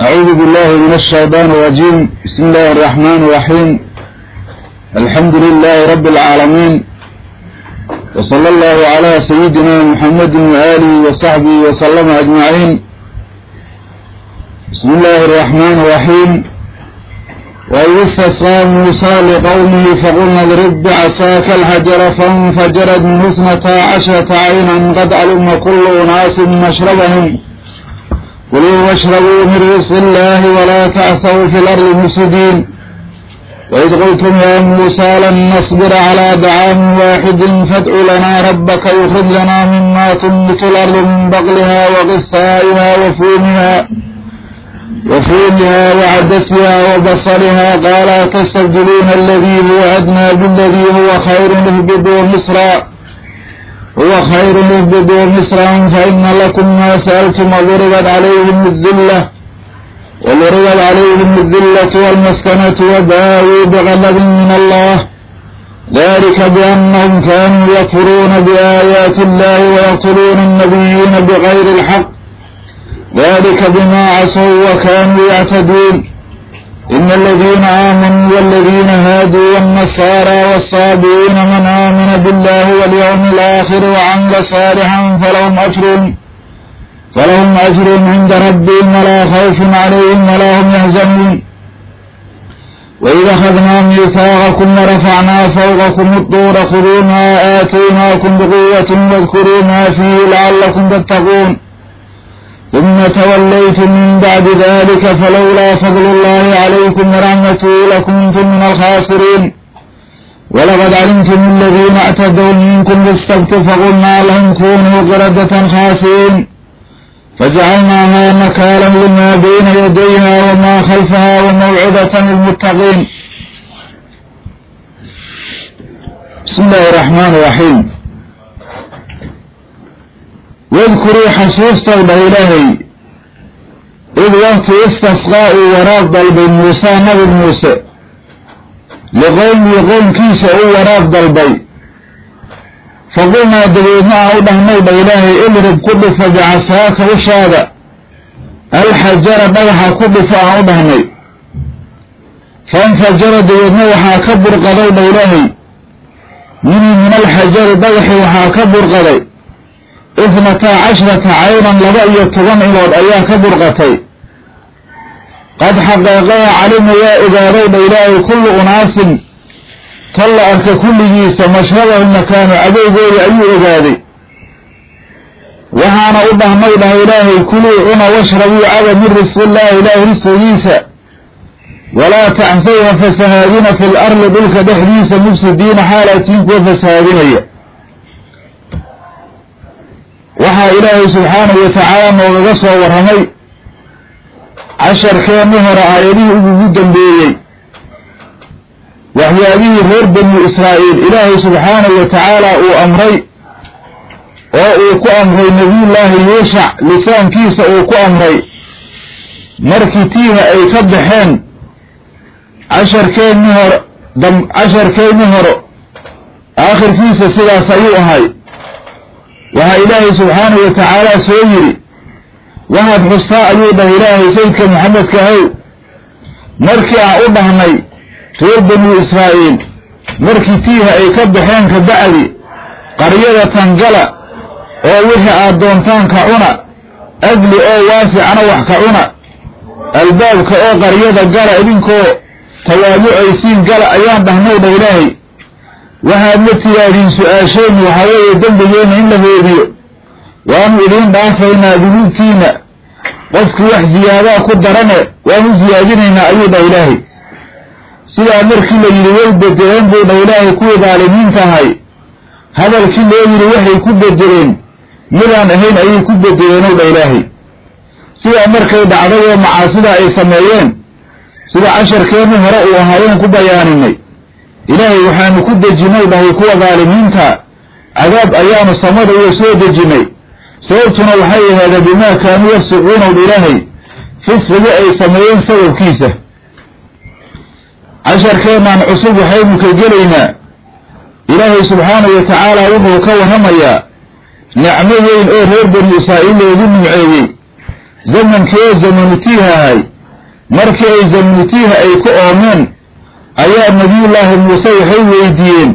أعوذ بالله من الشيطان الرجيم بسم الله الرحمن الرحيم الحمد لله رب العالمين وصلى الله على سيدنا محمد وآله وصحبه وسلم أجمعين بسم الله الرحمن الرحيم وإذ استسقى موسى لقومه فقلنا اضرب بعصاك الحجر فانفجرت منه اثنتا عشرة عينا قد علم كل أناس مشربهم كلوا واشربوا من رزق الله ولا تعثوا في الأرض مفسدين وإذ قلتم يا موسى لن نصبر على دعام واحد فادع لنا ربك يخرج لنا مما تنبت الأرض من بقلها وقثائها وفومها وفومها وعدسها وبصرها قال تستبدلون الذي هو أدنى بالذي هو خير اهبطوا مصرا هو خير اهبطوا مصرا فإن لكم ما سألتم وضربت عليهم الذلة وضربت عليهم الذلة والمسكنة وباءوا بغلب من الله ذلك بأنهم كانوا يكفرون بآيات الله ويقتلون النبيين بغير الحق ذلك بما عصوا وكانوا يعتدون إن الذين آمنوا والذين هادوا والنصارى والصابئين من آمن بالله واليوم الآخر وعمل صالحا فلهم أجر فلهم أجر عند ربهم ولا خوف عليهم ولا هم يحزنون وإذا أخذنا ميثاقكم ورفعنا فوقكم الطور خذوا ما آتيناكم بقوة واذكروا ما فيه لعلكم تتقون ثم توليتم من بعد ذلك فلولا فضل الله عليكم ورحمته لكنتم من الخاسرين ولقد علمتم الذين اعتدوا منكم بالسبت فقلنا لهم كونوا قردة خاسرين فجعلناها نكالا لما بين يديها وما خلفها وموعظة للمتقين بسم الله الرحمن الرحيم wadkuruu xasuustowdha ilaahay id waqti istasqaa uu waraaq dalbay muusaa nabi muuse liqowmihi qowmkiisa uu waraaq dalbay faqulnaa dabeedna aan u dhahnay dha ilaahay idrib ku dhifo bicasaaka ushaada alxajara dhagaxa ku dhifo aan u dhahnay fainfajara dabeedna waxaa ka burqaday dha ilaahay minhu min alxajari dhagaxi waxaa ka burqaday ifnataa cashrata caynan laba iyo toban ilood ayaa ka burqatay qad xaqeeqaha calima yaa ogaaday dha ilaahay kullu unaasin tal la arka kulligiisa mashrabahu makaano adeygooda ayuu ogaaday waxaana u dhahnay dhaha ilaahay kuluu cuna washrabuu caba min risqillaahi ilaahi risqigiisa walaa taxsawha fasahaadina fi l arli dhulka dhexdiisa mufsidiina xaalatiin kuwa fasahaadinaya waxaa ilaahay subxaanahu wa tacaala noogaga soo warramay casharkeenni hore aayadihii ugugu dambeeyey. Waxyaabihii reer banu israa'iil ilaahay subxaanahu wa tacaala uu amray oo uu ku amray nebiyullaahi yuushac lisaankiisa uu ku amray. Markii tiiha ay ka baxeen casharkeenni hore casharkeenni hore aakhirkiisa sidaas ayuu ahay waxaa ilaahay subxaanahu wa tacaala soo yidhi waxaad xustaa ayuu dhahay ilaahay sayidka maxamedka ahow. Markii aan u dhahnay reer banu israa'iil markii tiiha ay ka baxeen ka bacdi qaryada tangala oo wixii aad doontaan ka cuna agli oo waasicana wax ka cuna albaabka oo qaryada gala idinkoo tawaabucaysiin gala ayaan dhahnay dha ilaahay waxaad la tiyaadiin su'aasheennu waxaa weeye dembigeenna in la hoodiyo waanu idiin dhaafaynaa dunuubtiina qofkii wax ziyaadaa ku darane waanu ziyaadinaynaa ayuu dhah ilaahay. Sidaa markii la yidhi way bedeleen buu dhah ilaahay kuwii daalimiinta ahay. Hadalkii loo yidhi waxay ku bedeleen midaan ahayn ayay ku bedeleen ow dhah ilaahay. Sidaa markay dhacday oo macaasida ay sameeyeen sida casharkeennii hore uu ahaayeen ku bayaaninay ilaahay waxaanu ku dejinay dhahay kuwa daalimiinta. Cadaab ayaanu samada uga soo dejinnay sababtuna waxay aheedeen bimaa kaanuu yafsiquunaw ilaahay? Fisqigi ay sameeyeen sababkiisa. Casharkeennaan cusub waxaynu ka gelaynaa. Ilaahay subxaanahu wa tacaala wuxuu ka warramayaa nicmo weyn oo reer bani israa'iil loogu nimceeyey. Zamankii oo zamanutiiha ahay. Markii ay zamanutiiha ay ku oomeen ayaa nebiyullaahi muuse waxay weydiiyeen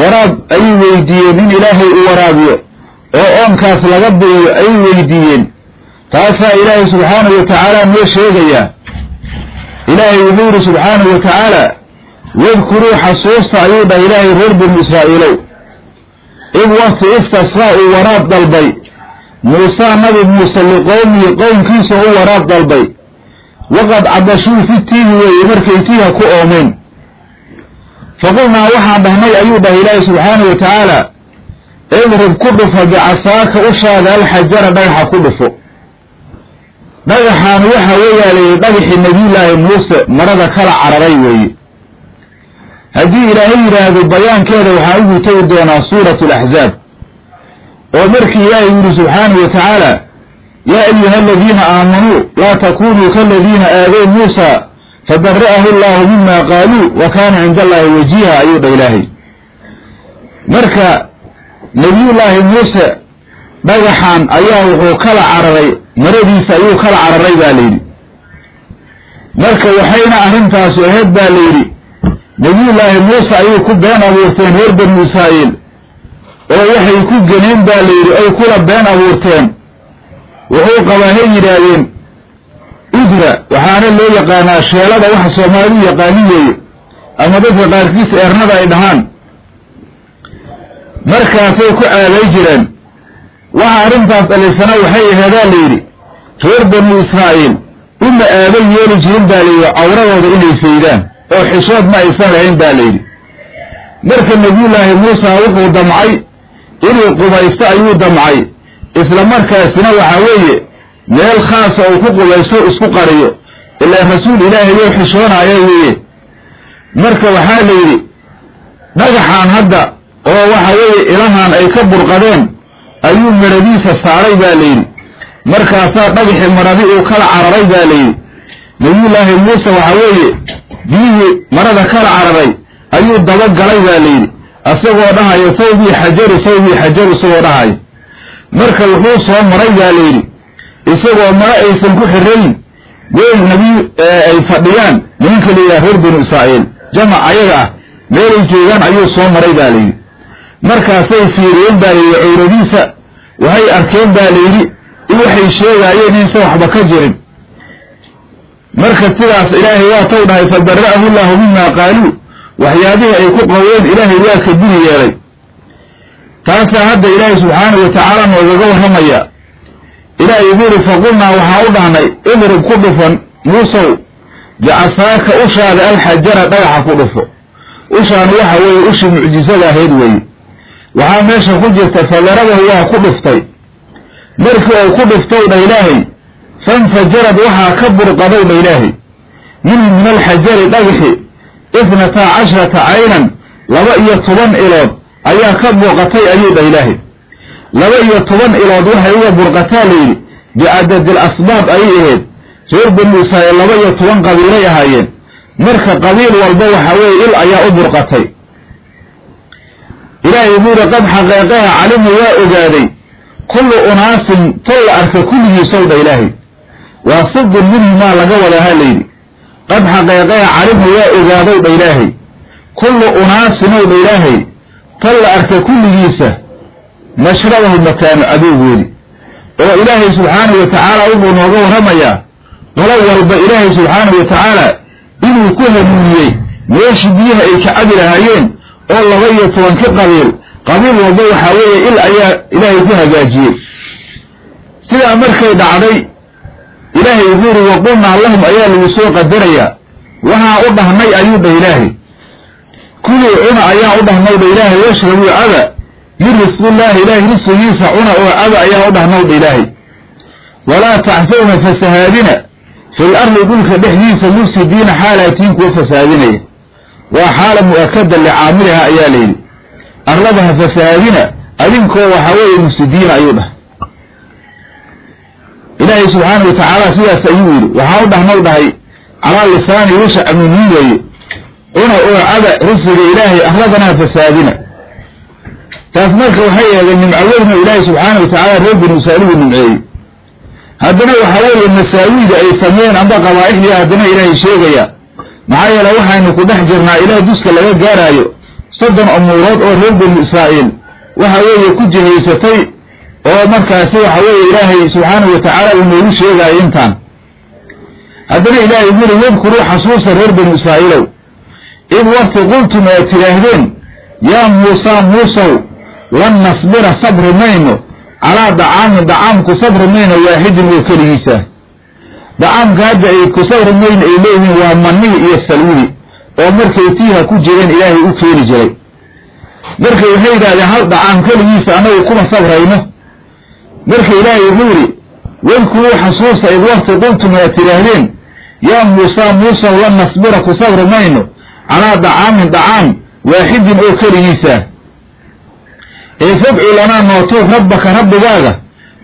waraab ayay weydiiyeen in ilaahay uu waraabiyo oo oonkaas laga biiyo ayay weydiiyeen. Taasaa ilaahay subxaanahu wa tacaala noo sheegayaa. Ilaahay wuxuu yidhi subxaanahu wa tacaala wadkuruu xasuusta ayuu dhahay ilaahay reer bani israa'iilow. Id wakti istasqaa uu waraab dalbay. Muusaa nabi muuse liqowmihi qownkiisa u waraab dalbay waqad cadashuu fi tiihi weeye markay tiiha ku oomeen faqulnaa waxaan dhahnay ayuu dhahay ilaahay subxaanahu wa tacaala idrib ku dhufo bicasaaka ushaada alxajara dhagaxa ku dhufo. Dhagaxaan waxa weeyaa layidhi dhagaxii nebiyullaahi muuse marada kala cararay weeye. Haddii ilaahay yidhaahdo bayaankeeda waxaa ugu tegi doonaa suuratu alaxzaab oo markii ilaahay yidhi subxaanahu wa tacaala yaa ayuha aladiina aamanuu laa takunuu kaladiina aadow muusa fabara'ahu allahu mima qaaluu wa kaana cinda allahi wajiiha ayuu dha ilaahay marka nebiyullaahi muuse dhagaxan ayaa wuxuu kala cararay maradiisa ayuu kala cararay baa layidhi marka waxayna arrintaasu ahayd baa layidhi nebiyullaahi muuse ayay ku been abuurteen reer banu israa'iil oo waxay ku geneen baa layidhi ay kula been abuurteen wuxuu qabaa hay yidhaahdeen udra waxaana loo yaqaanaa sheelada waxa soomaalidu yaqaani weeye ama dadka qaarkiis eernada ay dhahaan. Markaasay ku aaday jireen. Waxa arrintaas dhalisana waxay aheedaa layidhi reer banu israa'iil uma aadan yeeli jirin baa layidhi cawradooda inay faydaan oo xishood ma aysan lahayn baa layidhi marka nebiyullaahi muusa wuxuu damcay inuu qubaysto ayuu damcay isla markaasina waxaa weeye meel khaasa uu ku qubaysto isku qariyo. Ilaa rasuul ilaahay oo xishoonaya weeye. Marka waxaa la yidhi dhagaxaan hadda oo waxa weeye ilahan ay ka burqadeen ayuu maradiisa saaray baa layidhi markaasaa dhagaxii maradi uu kala cararay baa layidhi nebiyullaahi muuse waxaa weeye biyihii marada kala cararay ayuu dabagalay baa layidhi isagoo dhahaya sawbii xajaru sawbii xajaru isagoo dhahaya marka wuxuu soo maray baa layidhi isagoo mara aysan ku xirayn weel nebiy ay fadhiyaan. Nimanka layidhaha reer banu israa'iil. Jamac ayaga ah. Meelay joogaan ayuu soo maray baa layidhi markaasay fiiriyeen baa layidhi cawradiisa. Waxay arkeen baa layidhi in waxay sheegaayeen inaysan waxba ka jirin. Marka sidaas ilaahay waa taw dhahay fabara'ahu llahu mima qaaluu. Waxyaabihii ay ku qaween ilaahay waa ka buri yeelay taasaa hadda ilaahay subxaanahu wa tacaala noogaga warramaya. Ilaahay wuxuu yidhi faqulnaa waxaa u dhahnay idrib ku dhufan muusow bicasaaka ushaada alxajara dhagaxa ku dhufo. Ushaana waxa weeye ushii mucjisada ahayd weeye. Waxaa meesha ku jirta fadarabahu waa ku dhuftay. Markii uu ku dhuftow dha ilaahay fanfajarad waxaa ka burqadow dha ilaahay. Minhu min alxajari dhagaxi isnataa cashrata caynan laba iyo toban ilood ayaa ka burqatay ayuu dha ilaahay. Laba iyo toban ilood waxay uga burqataa layidhi bicadadil asbaab ayay ahayd. Reer banu israa'iil laba iyo toban qabiilay ahaayeen. Marka qabiil walba waxaa weeye il ayaa u burqatay. Ilaahay wuxuu yihi qad xaqeeqaha calimu waa ogaaday kullu unaasin tol la arka kulligiisow dha ilaahay. Waa sidun minhumaa laga wadahaa layidhi qad xaqeeqaha calimu waa ogaadow dha ilaahay kullu unaasinow dha ilaahay tol la arka kulligiisa mashrabahu makaanu cadowgoodi oo ilaahay subxaanahu wa tacaala wuxuu nooga warramayaa qolo walba ilaahay subxaanahu wa tacaala inuu ku hanuuniyey meeshii biyaha ay ka cabi lahaayeen oo laba iyo toban ka qabiil. Qabiil walba waxaa weeye il ayaa ilaahay ku hagaajiyey. Sidaa markay dhacday ilaahay wuxuu yidhi waqulnaa lahum ayaa lagu soo qadarayaa. Waxaa u dhahnay ayuu dhah ilaahay kuluu cuna ayaa u dhahnow dha ilaahay washrabuu caba min risqillaahi ilaahay risqigiisa cuna oo caba ayaa u dhahnow dha ilaahay. Walaa taxsawna fasahaadina. Fil ardi dhulka dhexdiisa mufsidiina xaalaatiin kuwa fasahaadinaya waa xaala mu'akada licaamiliha ayaa layidhi arladaha fasahaadina adinkoo waxaa weeye mufsidiina ayuu dhahay ilaahay subxaana wa tacaala sidaas ayuu yidhi. Waxaa u dhahnow dhahay calaa lisaani wisha aminiin weeye cuna oo caba risqiga ilaahay arladanaha fasahaadina taas marka waxay eedeen nimcaweyn oo ilaahay subxaana wa tacaala reer binu israa'iil uu nimceeyey. Haddana waxaa weeye masaawiida ay sameeyeen amba qabaa'ixdii haddana ilaahay sheegaya. Maxaa yeele waxaynu ku dhex jirnaa ilaah duska laga gaaraayo soddon umuurood oo reer binu israa'iil. Waxa weeye ku jihaysatay oo markaasi waxa weeye ilaahay subxaanahu wa tacaala uu noogu sheegaayo intaan. Haddana ilaahay uri wadkuruu xasuusa reer binu israa'iilow id wakti qultum aad tidhaahdeen yaa muusaa muusow lan nasbira sabri mayno calaa dacaamin dacaamku sabri mayno waaxidin oo keligiisa dacaamka hadda ay ku sabri mayno ay leeyihiin waa manihi iyo salwidi oo markay tiiha ku jireen ilaahay u keeni jiray marka waxay yidhahdeen hal dacaam keligiisa annagu kuma sabrayno marka ilaahay wuxuu yidhi wadkuruu xasuusa id wakti qultum aad tidhaahdeen yaa muusaa muusow lan nasbira ku sabri mayno calaa dacaamin dacaam waaxidin oo keligiisa. Ee fadcu lanaa nootuu rabbaka rabbigaaga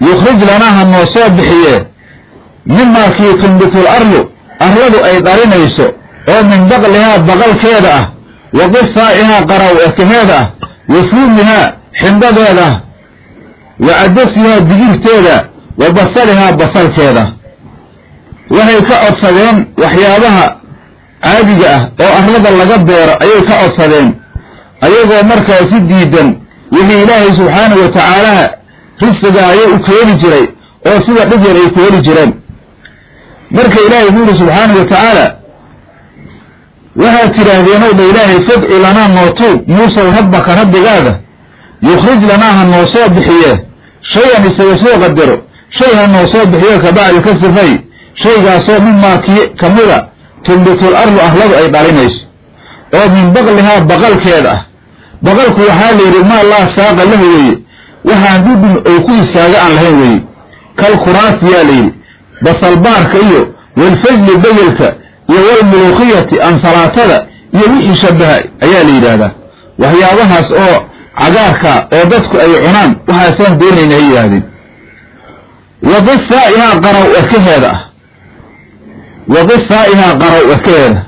yukhrij lanaa ha noo soo bixiye mimaa kii tunbitul arlu arladu ay dhalinayso oo min baqlihaa baqalkeeda ah wa qisaa'ihaa qaraw ekaheeda ah wa fuumihaa xindadeeda ah wa cadasihaa digirteeda wa basalihaa basalkeeda. Waxay ka codsadeen waxyaabaha caadiga ah oo arlada laga beero ayay ka codsadeen ayagoo markaasi diidan wixii ilaahay subxaanahu wa tacaala risiga ayay u keeni jiray oo sida dhib yar ay ku heli jireen. Marka ilaahay wuxuu yidhi subxaanahu wa tacaala waxaad tidhaahdeen ow dha ilaahay fadcu lanaa nootuub muusow rabbaka rabbigaaga yukhrij lanaa ha noo soo bixiye shay-an isaga soo qadaro shay ha noo soo bixiyo kabacdi ka sifay shaygaasoo mimaa kii ka mida tunbitul arlu arladu ay dhalinayso oo min baqlihaa baqalkeeda ah. Baqalku waxaa la yidhi maa laa saaqa lahu weeye waxaan dhudhun oo ku istaaga aan lahayn weeye. Kal kuraasiyaa la yidhi basalbaarka iyo walfajli begelka iyo walmuluuqiyati ansalaatada iyo wixii shabaha ayaa la yidhaahdaa. Waxyaabahaas oo cagaarka oo dadku ay cunaan waxaasaan doonayna ay yidhaahdeen. Wa qisaa'ihaa qaraw erkaheeda ah wa qisaa'ihaa qaraw erkaheeda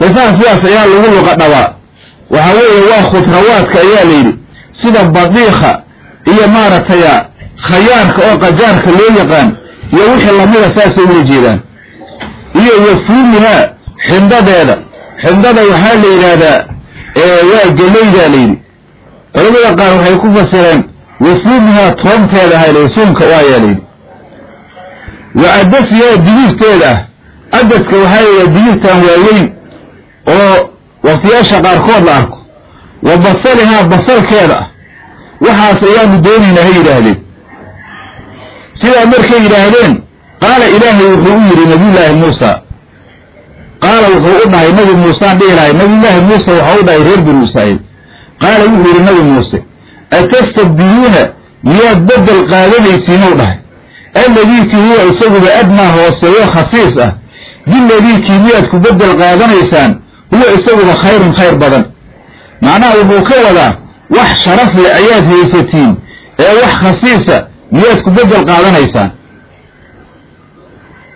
qisaha sidaas ayaa lagu luqa dhabaa waxaa weeye waa khudrawaadka ayaa la yidhi sida badiikha iyo maaragtay khayaarka oo qajaarka loo yaqaan iyo wixii lamida saasay ula jeedaan iyo wafuumihaa xindadeeda xindada waxaa la yidhaahdaa waa gelaydaa la yidhi culamada qaar waxay ku fasireen wafuumihaa toonteeda layidhi suunka waayaa la yidhi wa adasihaa digirteeda ah adaska waxaa yidhaha digirtan waaweyn oo waktiyaasha qaarkood la arko wa basalihaa basalkeeda ah waxaas ayaanu doonaynaa ha yidhaahdeen sidaa markay yidhaahdeen qaala ilaahay wuxuu u yidhi nabiyullaahi muusa qaala wuxuu u dhahay nabi muusaan dhihi lahay nabiyullaahi muuse waxau u dhahay reer binu israa'iil qaala wuxuu yidhi nabi muuse atastabdiluuna miyaad beddel qaadanaysiinuu dhahay alladiikii huwa isaguba adnaa hooseeyo khasiis ah. Biladiikii miyaad ku beddel qaadanaysaan huwa isaguba khayrun khayr badan. Macnaha wuxuu ka wadaa wax sharaf leh ayaad haysatiin ee wax khasiisa miyaad ku beddel qaadanaysaan.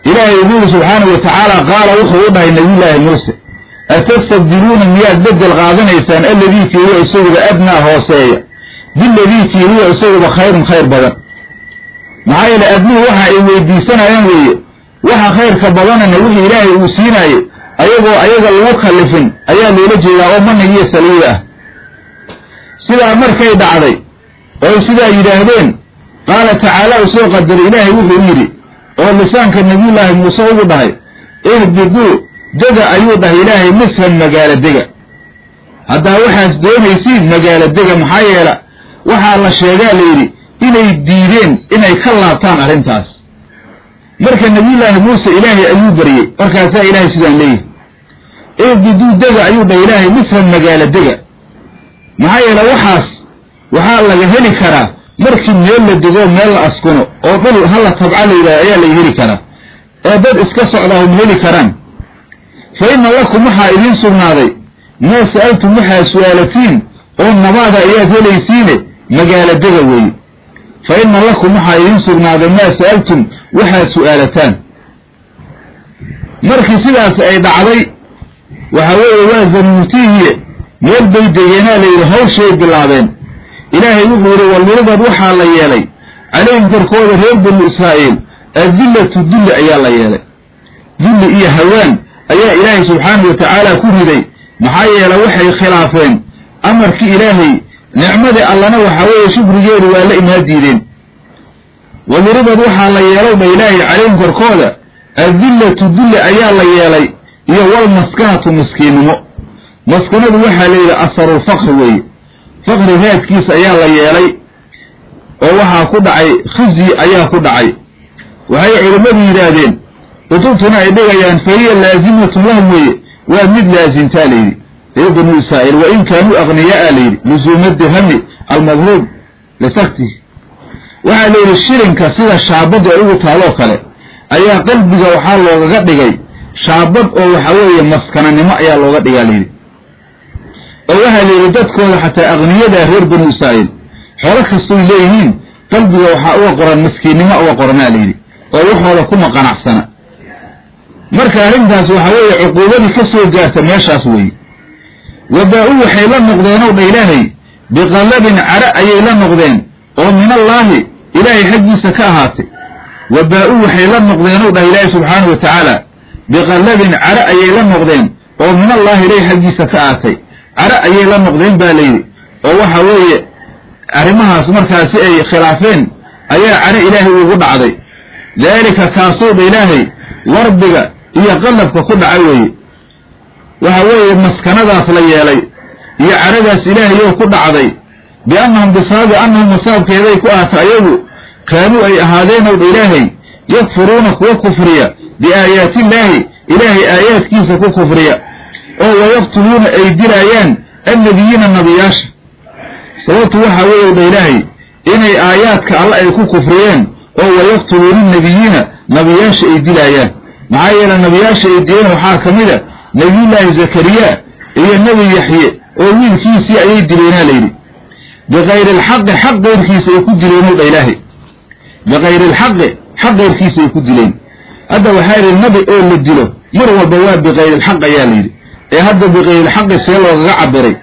Ilaahay wuxuu yidhi subxaanahu wa tacaala qaala wuxuu u dhahay nabiyullaahi muuse atastabdiluuna miyaad beddel qaadanaysaan alladiikii huwa isaguba adnaa hooseeya? Biladiikii huwa isaguba khayrun khayr badan maxaa yeele adnuhu waxa ay weydiisanayaan weeye. Waxa khayrka badanana wixii ilaahay uu siinaaye ayagoo ayaga lagu kallifin ayaa loola jeedaa oo manig iyo saliida ah. Sidaa markay dhacday oy sidaa yidhaahdeen qaala tacaala u soo qadaray ilaahay wuxuu yidhi oo lisaanka nabiyullaahi muuse ugu dhahay ihbiduu dega ayuu dhahay ilaahay misran magaalo dega haddaa waxaas doonaysiin magaalo dega maxaa yeela waxaa la sheegaa layidhi inay diideen inay ka laabtaan arrintaas. Marka nabiyullaahi muuse ilaahay ayuu baryey markaasaa ilaahay sidaan leeyahy ihbiduu dega ayuu dhahay ilaahay misran magaalo dega maxaa yeele waxaas waxaa laga heli karaa markii meel la dego meel la askuno oo dhul hala tabca la yidhaha ayaa laga heli karaa. Ee dad iska socdaa hum heli karaan. Fa inna lakum waxaa idiin sugnaaday maa sa'altum waxaa su'aalatiin oo nabaada ayaad helaysiine magaalo dega weeye fa inna lakum waxaa idiin sugnaaday maa sa'altum waxaad su'aalataan markii sidaas ay dhacday waxa weeye waa meel bay degeenaa layidhi hawshay bilaabeen ilaahay wuxuu yidhi waluribad waxaa la yeelay calayhim korkooda reer banu israa'iil adillatu dilli ayaa la yeelay dilli iyo hawaan ayaa ilaahay subxaanahu wa tacaala ku riday maxaa yeele waxay khilaafeen amarkii ilaahay nicmadii allana waxaa weeye shukrigeedu waa la imaa diideen. Waluribad waxaa la yeelow dha ilaahay calayhim korkooda adillatu dilli ayaa la yeelay iyo walmaskanatu miskiinnimo maskanadu waxaa la yidhi asarulfaqri weeye. Faqri raadkiisa ayaa la yeelay oo waxaa ku dhacay khizyi ayaa ku dhacay. Waxay culimmadu yidhaahdeen kutubtuna ay dhigayaan fa hiya laazimatun lahum weeye waa mid laasimtaa layidhi reer banu israa'iil wa in kaanuu aqniyaaa layidhi lusuuma dirhami almadruub lisaktihi waxaa la yidhi shilinka sida shaabaddu ay ugu taaloo kale ayaa qalbiga waxaa loogaga dhigay. Shaabad oo waxa weeye maskananimo ayaa looga dhigaa layidhi oo waxaa la yidhi dadkooda xataa aqniyada reer banu israa'iil xoolo kastoy leeyihiin qalbiga waxaa uga qoran miskiinnimo uga qoranaa layidhi oo waxooda kuma qanacsana marka arrintaas waxaa weeye cuquubadii ka soo gaarta meeshaas weeye wabaa-u waxay la noqdeenow dha ilaahay biqallabin cara ayay la noqdeen oo min allaahi ilaahay xaggiisa ka ahaatay. Wabaa-u waxay la noqdeenow dhah ilaahay subxaanahu wa tacaala biqallabin cara ayay la noqdeen oo min allaahi ilaahay xaggiisa ka ahaatay. Cara ayay la noqdeen baa layidhi oo waxa weeye arrimahaas markaasi ay khilaafeen ayaa cara ilaahay ugu dhacday. Daalika kaasoo dha ilaahay warbiga iyo qallabka ku dhaca weeye waxa weeye maskanadaas la yeelay iyo caradaas ilaahay oo ku dhacday biannahum bisababi annahum masaabkeeday ku ahaata ayagu kaanuu ay ahaadeenow dha ilaahay yakfuruuna kuwa kufriya biaayaatillaahi ilaahay aayaadkiisa ku kufriya oo wayaqtuluuna ay dilaayaan annebiyiina nabiyaasha. Sababtu waxaa weeye dha ilaahay inay aayaadka alle ay ku kufriyeen oo wayaqtuluuna nebiyiina nabiyaasha ay dilaayaan. Maxaa yeele nabiyaasha ay dileen waxaa ka mid a nebiyullaahi zakariya iyo nebi yaxye oo wiilkiisii ayay dileenaa layidhi bikayri alxaqi xaq keyrkiisa ay ku dileenow dha ilaahay. Bikayri alxaqi xaq keyrkiisa ay ku dileen. Hadda waxaa yidhi nabi oo la dilo mar walba waa bikayri alxaq ayaa layidhi ee hadda bikayri alxaqi see loogaga cabiray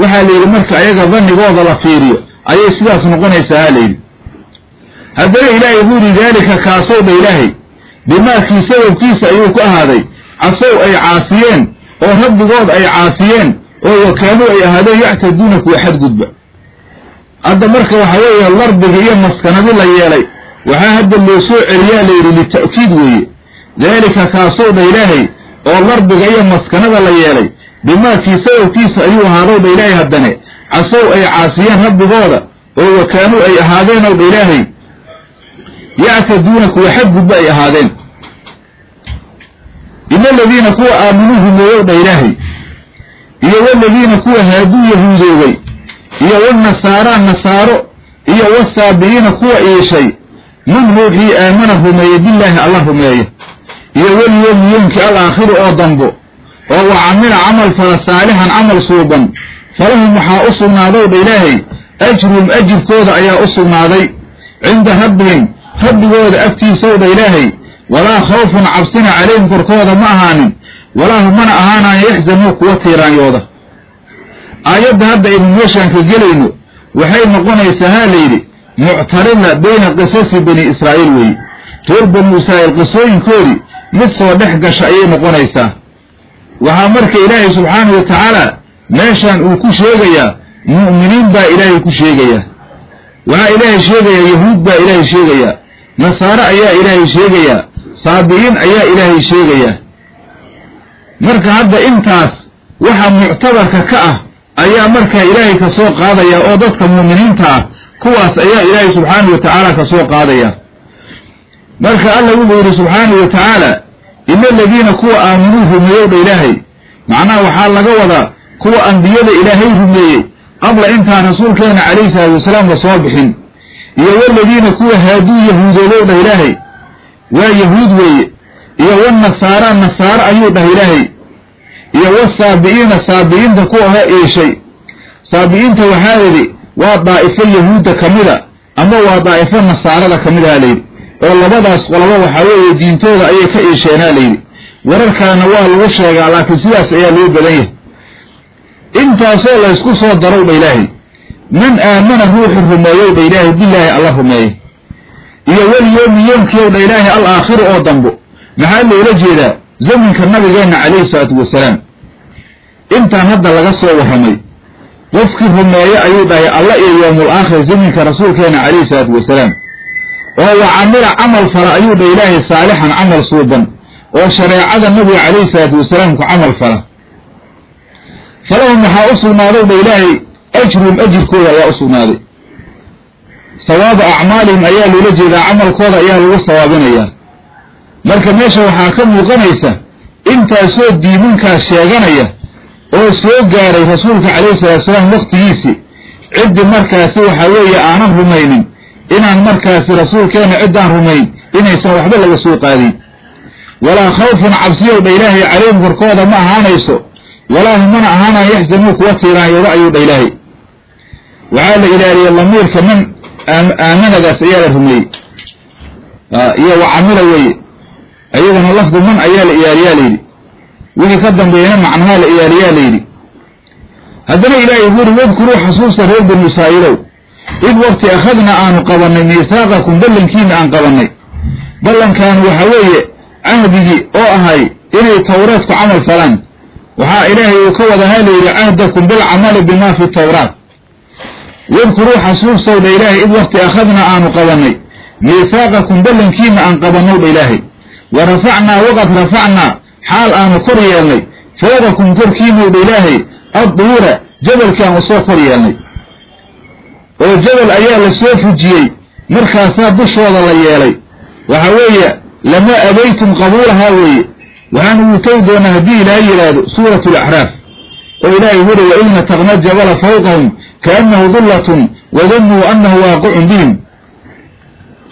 waxaa layidhi marka ayaga dannigooda la fiiriyo ayay sidaas noqonaysaa layidhi haddana ilaahay wuxuu yidhi daalika kaasow dha ilaahay bimaakii sababkiisa ayuu ku ahaaday casow ay caasiyeen oo rabbigood ay caasiyeen oo wakaanuu ay ahaadeen yactaduuna kuwa xadgudba hadda marka waxaa weeye larbiga iyo maskanadi la yeelay waxaa hadda loo soo celiyaa layidhi lita'kiid weeye. Daalika kaasow dha ilaahay oo larbiga iyo maskanada la yeelay bimaakii sababkiisa ayuu ahaadow dha ilaahay haddane casow ay caasiyeen rabbigooda oo wakaanuu ay ahaadeenow dha ilaahay yactaduuna kuwa xadgudba ay ahaadeen ina aladiina kuwa aaminuu rumeeyow dha ilaahay iyo waladiina kuwa haaduu yahuudoobay iyo wanasaara nasaaro iyo wasaabi'iina kuwa iishay man ruuxii aamana rumeeye billaahi alla rumeeya iyo weliyowmi yoomkii alaakhiri oo dambo oo wa camila camal fala saalixan camal suuban falahum waxaa u sugnaadow dha ilaahay ajruhum ajirkooda ayaa u sugnaaday cinda rabbihim rabbigooda agtiisow dha ilaahay walaa khawfun cabsina calayhim korkooda ma ahaanin. Walaa hum mana ahaanayo yaxzanuu kuwa tiiraanyooda. Aayadda hadda aynu meeshaan ka gelayno waxay noqonaysaa haa layidhi muctarida bayna qisasi bani israa'iil weeye reer banu israa'iil qisooyinkoodii mid soo dhex gasha ayay noqonaysaa. Waxaa marka ilaahay subxaanahu wa tacaala meeshaan uu ku sheegayaa mu'miniin baa ilaahay ku sheegayaa. Waxaa ilaahay sheegayaa yahuud baa ilaahay sheegayaa. Nasaare ayaa ilaahay sheegayaa saabi'iin ayaa ilaahay sheegayaa marka hadda intaas waxa muctabarka ka ah ayaa markaa ilaahay ka soo qaadaya oo dadka mu'miniinta ah kuwaas ayaa ilaahay subxaanahu wa tacaala ka soo qaadaya. Marka alla wuxuu yidhi subxaanahu wa tacaala ina aladiina kuwa aaminuu rumeeyow dha ilaahay. Macnaha waxaa laga wadaa kuwa ambiyada ilaahay rumeeyey qabla intaan rasuulkeena calayhi salaatu wasalaam la soo bixin iyo waladiina kuwa haaduu yahuudoobow dhah ilaahay waa yahuud weeye iyo wanasaara nasaare ayuu dhah ilaahay. Iyo wasaabi'iina saabi'iinta kuwa ho iishay saabi'iinta waxaa yidhi waa daa'ifo yahuudda ka mida ama waa daa'ifo nasaarada ka mid aha layidhi. Oo labadaas qolobo waxaa weeye diintooda ayay ka iisheenaa layidhi. Warar kalena waa lagu sheegaa laakiin sidaas ayaa loo badan yahay. Intaasoo laysku soo darow dha ilaahay. Man aamana ruuxu rumeeyow dha ilaahay bilaahi alla rumeeye iyo walyoomi yoomkiiow dha ilaahay al aakhiru oo dambo maxaa loola jeedaa? Zamanka nabigeenna calayhi salaatu wasalaam. Intaan hadda laga soo warramay qofkii rumeeye ayuu dhahay alla iyo yoomul aakhir zaminka rasuulkeena calayhi salaatu wasalaam. Oo wa camila camal fala ayuu dha ilaahay saalixan camal suuban oo shareecada nabiga calayhi salaatu wasalaam ku camal fala. Falahum waxaa u sugnaaday dha ilaahay ajrum ajirkooda ayaa u sugnaaday sawaaba acmaalihim ayaa loola jeedaa camalkooda ayaa lagu sawaabinayaa marka meesha waxaa ka muuqanaysa intaasoo diimankaas sheeganaya oo soo gaaray rasuulka calayhi salaatu salaam waktigiisii ciddi markaasi waxaa weeye aanan rumaynin inaan markaasi rasuulkeena ciddaan rumayn inaysan waxba laga soo qaadin. Walaa khawfun cabsiyow dha ilaahay calayhim korkooda ma ahaanayso walaa humana ahaanaan yaxzanuu kuwa tiiraanyooda ayuu dha ilaahay. Waxaa la ilaaliyey lamiirka man aamanadaas ayaa la rumeeyey iyo wa camila weye ayadana lafdu man ayaa la ilaaliyaa layidhi. Wixii ka dambeeyana macnahaa la ilaaliyaa layidhi. Haddana ilaahay wuxu uri wadkuruu xasuusta reer banu israa'iilow. Id waqti akhadna aanu qabannay miisaaqakum ballankiina aan qabannay. Ballankan waxa weeye cahdigii oo ahay inay tawraad ku camal falaan. Waxaa ilaahay uu ka wadahaa layidhi cahdakum bilcamali bima fi tawraat wadkuruu xasuustow dha ilaahay id waqti akhadna aanu qabannay miisaaqakum ballankiina aan qabannow dha ilaahay. Wa rafacnaa waqad rafacnaa xaal aanu kor yeelnay. Fooqakum korkiinow dha ilaahay adduura jabalkaan u soo kor yeelnay. Oo jabal ayaa la soo fujiyey markaasaa dushooda la yeelay. Waxa weeye lama abaytum qabuulahaa weeye. Waxaan ugu tegi doonaa haddii ilaahay yidhaahdo suuratu alaxraaf oo ilaahay wuri wa id nataqna jabala fawqahum kaannahu dullatun wadannuu annahu waaqicun bihim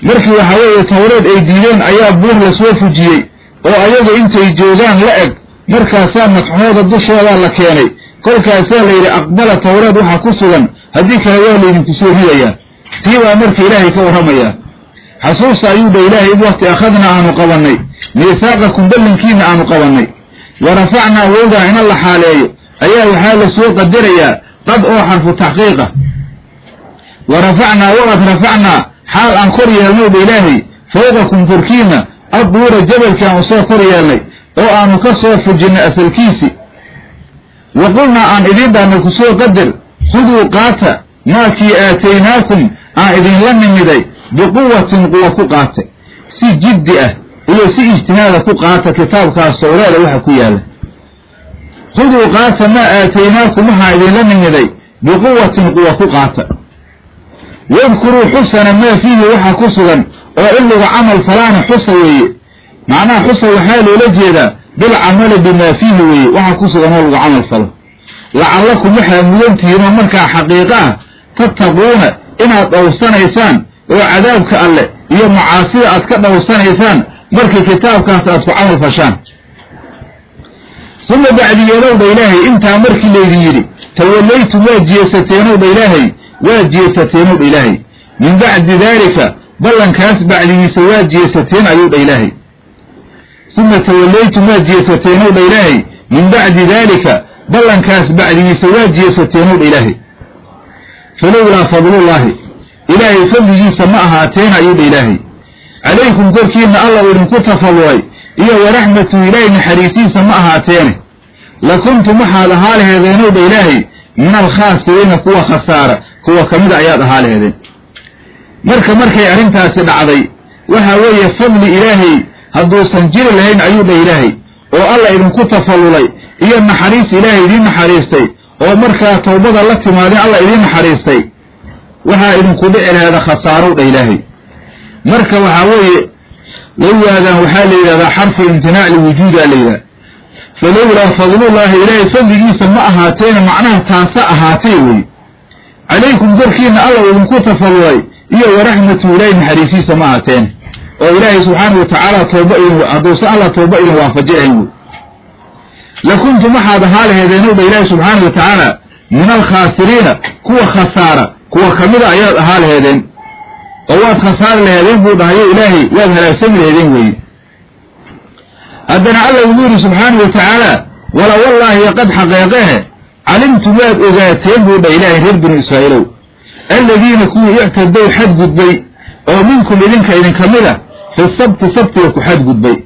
markii waxaa weeye tawreed ay diideen ayaa buur la soo fujiyey oo ayaga intay joogaan la eg markaasaa madxooda dushoodaa la keenay. Kolkaasaa la yidhi aqbala tawreed waxaa ku sugan haddii kale waa laydinku soo ridayaa. Tii baa marka ilaahay ka warramayaa xasuusta ayuu dha ilaahay id waqti akhadna aanu qabannay miisaaqakum ballankiina aanu qabannay. Wa rafacnaa wowdaa ina la xaaleeyo. Ayaa waxaa la soo qadarayaa qad oo xarfu taxqiiqa wa rafacnaa waqad rafacnaa xaal aan kor yeelnow dha ilaahay fawqakum korkiina adduura jabalkii aan u soo kor yeelnay oo aanu ka soo fujinnay asalkiisi. Wa qulnaa aan idiin dhahnay ku soo qadar khuduu qaata maakii aataynaakum aan idinla nimiday biquwatin quwa ku qaata si jiddi ah iyo si ijtihaada ku qaata kitaabkaas sawreeda waxa ku yaalla khuduu qaata maa aataynaakum waxaan idinla nimiday biquwatin quwa ku qaata. Wadkuruu xusana maa fiihi waxa ku sugan oo lagu camal falaana xusa weeye. Macnaha xusa waxaa loola jeedaa bilcamali bimaa fiihi weeye waxa ku sugan oo lagu camal falo lacallakum waxaa mudantihiinoo markaa xaqiiqo ah tattaquuna inaad dhowrsanaysaan oo cadaabka alleh iyo macaasida aad ka dhowrsanaysaan markii kitaabkaas aad ku camal fashaan suma bacdiyeedow dha ilaahay intaa markii laydin yidhi tawallaytum waa jeesateenow dha ilaahay waa jeesateenow dha ilaahay. Min bacdi daalika ballankaas bacdigiisa waa jeesateen ayuu dha ilaahay. Suma tawallaytum waa jeesateenow dha ilaahay min bacdi daalika ballankaas bacdigiisa waa jeesateenow dha ilaahay. Falowlaa fadlullaahi ilaahay fadligiisa ma ahaateen ayuu dha ilaahay. Calaykum korkiinna alla uu idinku tafadulay iyo waraxmatu ilaahay naxariisiisa ma ahaateene. Lakuntum waxaad ahaa laheedeenow dha ilaahay min alkhaasiriina kuwa khasaara kuwa ka mida ayaad ahaa laheedeen marka markay arrintaasi dhacday waxa weeye fadli ilaahay hadduusan jiri lahayn ayuu dha ilaahay oo alla idinku tafallulay iyo naxariis ilaahay idiin naxariistay oo markaa tawbada la timaadeen alla idiin naxariistay waxaa idinku dhici laheeda khasaarow dha ilaahay. Marka waxaa weeye lowaadan waxaa la yidhahdaa xarfu imtinaac liwujuudaa la yidhaha falowlaa fadlullaahi ilaahay fadligiisa ma ahaateena macnaha taasa ahaatay wey calaykum korkiina alla idinku tafallulay iyo waraxmatu ilaahay naxariisiisa ma ahaateen oo ilaahay subxaana wa tacaala tooba idin hadduusan alla tooba idin waafaji ahayn wey lakuntum waxaad ahaa laheedeenuu dha ilaahi subxaana wa tacaala min alkhaasiriina kuwa khasaara kuwa ka mida ayaad ahaa laheedeen oo waad khasaari laheedeen buu dhahayo ilaahay waad halaagsami laheedeen weeye haddana alla wuxuu yidhi subxaana wa tacaala wala wallaahi qad xaqeeqehe calimtum waad ogaateen buu dha ilaahay reer binu israa'iilow. Aladiina kuwii ictadow xadgudbay oo minkum idinka idinka mid a fi sabti sabtiga ku xadgudbay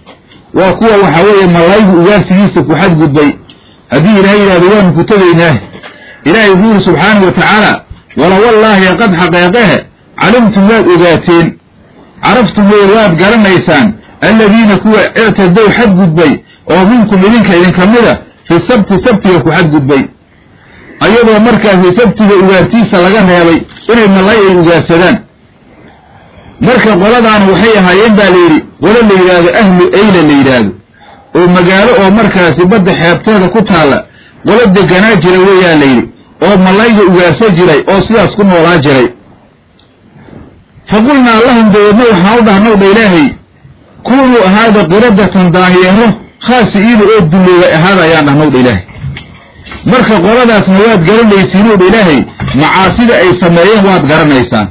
waa kuwa waxaa weeye malaygu ugaarsigiisa ku xadgudbay haddii ilahay yidhahdo waanu ku tegaynaa. Ilaahay wuxuu yidhi subxaanau wa tacaala wala wallaahi qad xaqeeqehe calimtum waad ogaateen caraftum wey waad garanaysaan aladiina kuwa ictadow xadgudbay oo minkum idinka idinka mida fi sabti sabtiga ku xadgudbay ayadoo markaasi sabtiga ugaartiisa laga reebay inay malay ay ugaarsadaan marka qoladaana waxay ahaayeen baa layidhi qolo la yidhaahdo ahlu eyla la yidhaahdo oo magaalo oo markaasi badda xeebteeda ku taalla qolo deganaa jira weeyaa layidhi oo malayga ugaarsa jiray oo sidaas ku noolaa jiray fa qulnaa lahum dabeedna waxaan u dhahnay dha ilaahay kunuu ahaada qiradatan daanyeero khaasi'iina oo dulloobay ahaada ayaan dhahnow dha ilaahay marka qoladaasna waad garanaysiinuu dha ilaahay macaasida ay sameeyeen waad garanaysaan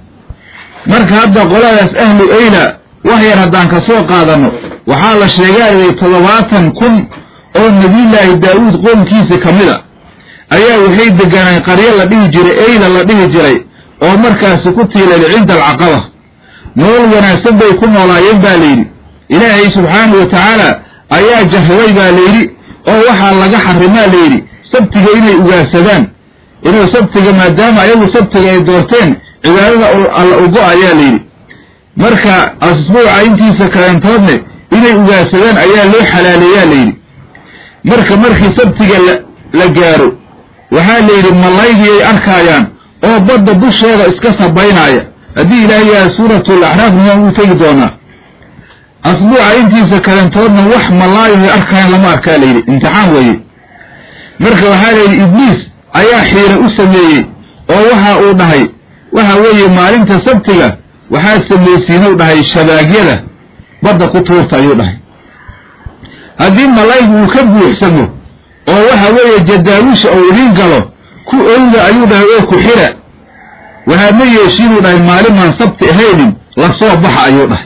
marka hadda qoladaas ahlu eyla wax yar haddaan ka soo qaadanno waxaa la sheegaalayay toddobaatan kun oo nebiyullaahi daawuud qoomkiisa ka mid a ayaa waxay deganaan qaryo la dhihi jiray eyla la dhihi jiray oo markaasi ku tiilay cinda alcaqaba. Nolol wanaagsan bay ku noolaayeen baa layidhi ilaahay subxaanahu wa tacaala ayaa jarribay baa layidhi oo waxaa laga xarimaa layidhi sabtiga inay ugaarsadaan inuu sabtiga maadaama ayagu sabtiga ay doorteen cibaadada alla ugo ayaa layidhi marka asbuuca intiisa kaleentoodne inay ugaarsadaan ayaa loo xalaaleeyaa layidhi marka markii sabtiga la gaaro waxaa layidhi malaygii ay arkaayaan oo badda dusheeda iska sabaynaaya haddii ilaahay yahay suuratul axraaf nimaan wuu tegi doonaa? Asbuuca intiisa kaleentoodna wax malaayohay arkaayaan lama arkaa layidhi imtixaan weeye. Marka waxaa layidhi ibliis ayaa xiira u sameeyey oo waxa uu dhahay waxa weeye maalinta sabtiga waxaad samaysiinuu dhahay shabaagyada badda ku tuurta ayuu dhahay. Haddii malaygu uu ka buuxsamo oo waxa weeye jadaawisha uu idiin galo ku owda ayuu dhahay oo ku xira. Waxaadna yeeshiinuu dhahay maalin maan sabti ahaynin la soo baxa ayuu dhahay.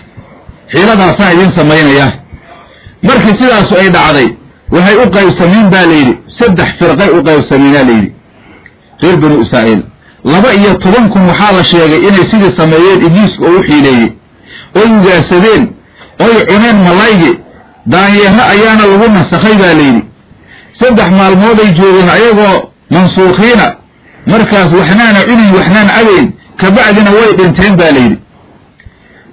Xiiladaasaan idiin samaynayaa. Markii sidaasu ay dhacday waxay u qaybsameen baa layidhi saddex firqay u qaybsameenaa layidhi reer banu israa'iil laba iyo toban kun waxaa la sheegay inay sidii sameeyeen ibliisku oo u xiileeyey. Oy ugaarsadeen oy cuneen malaygi daanyeero ayaana lagu nasakhay baa layidhi saddex maalmooday joogeen ayagoo mansuukhiina markaas waxnaana cunin waxnaan cabayn kabacdina way dhinteen baa layidhi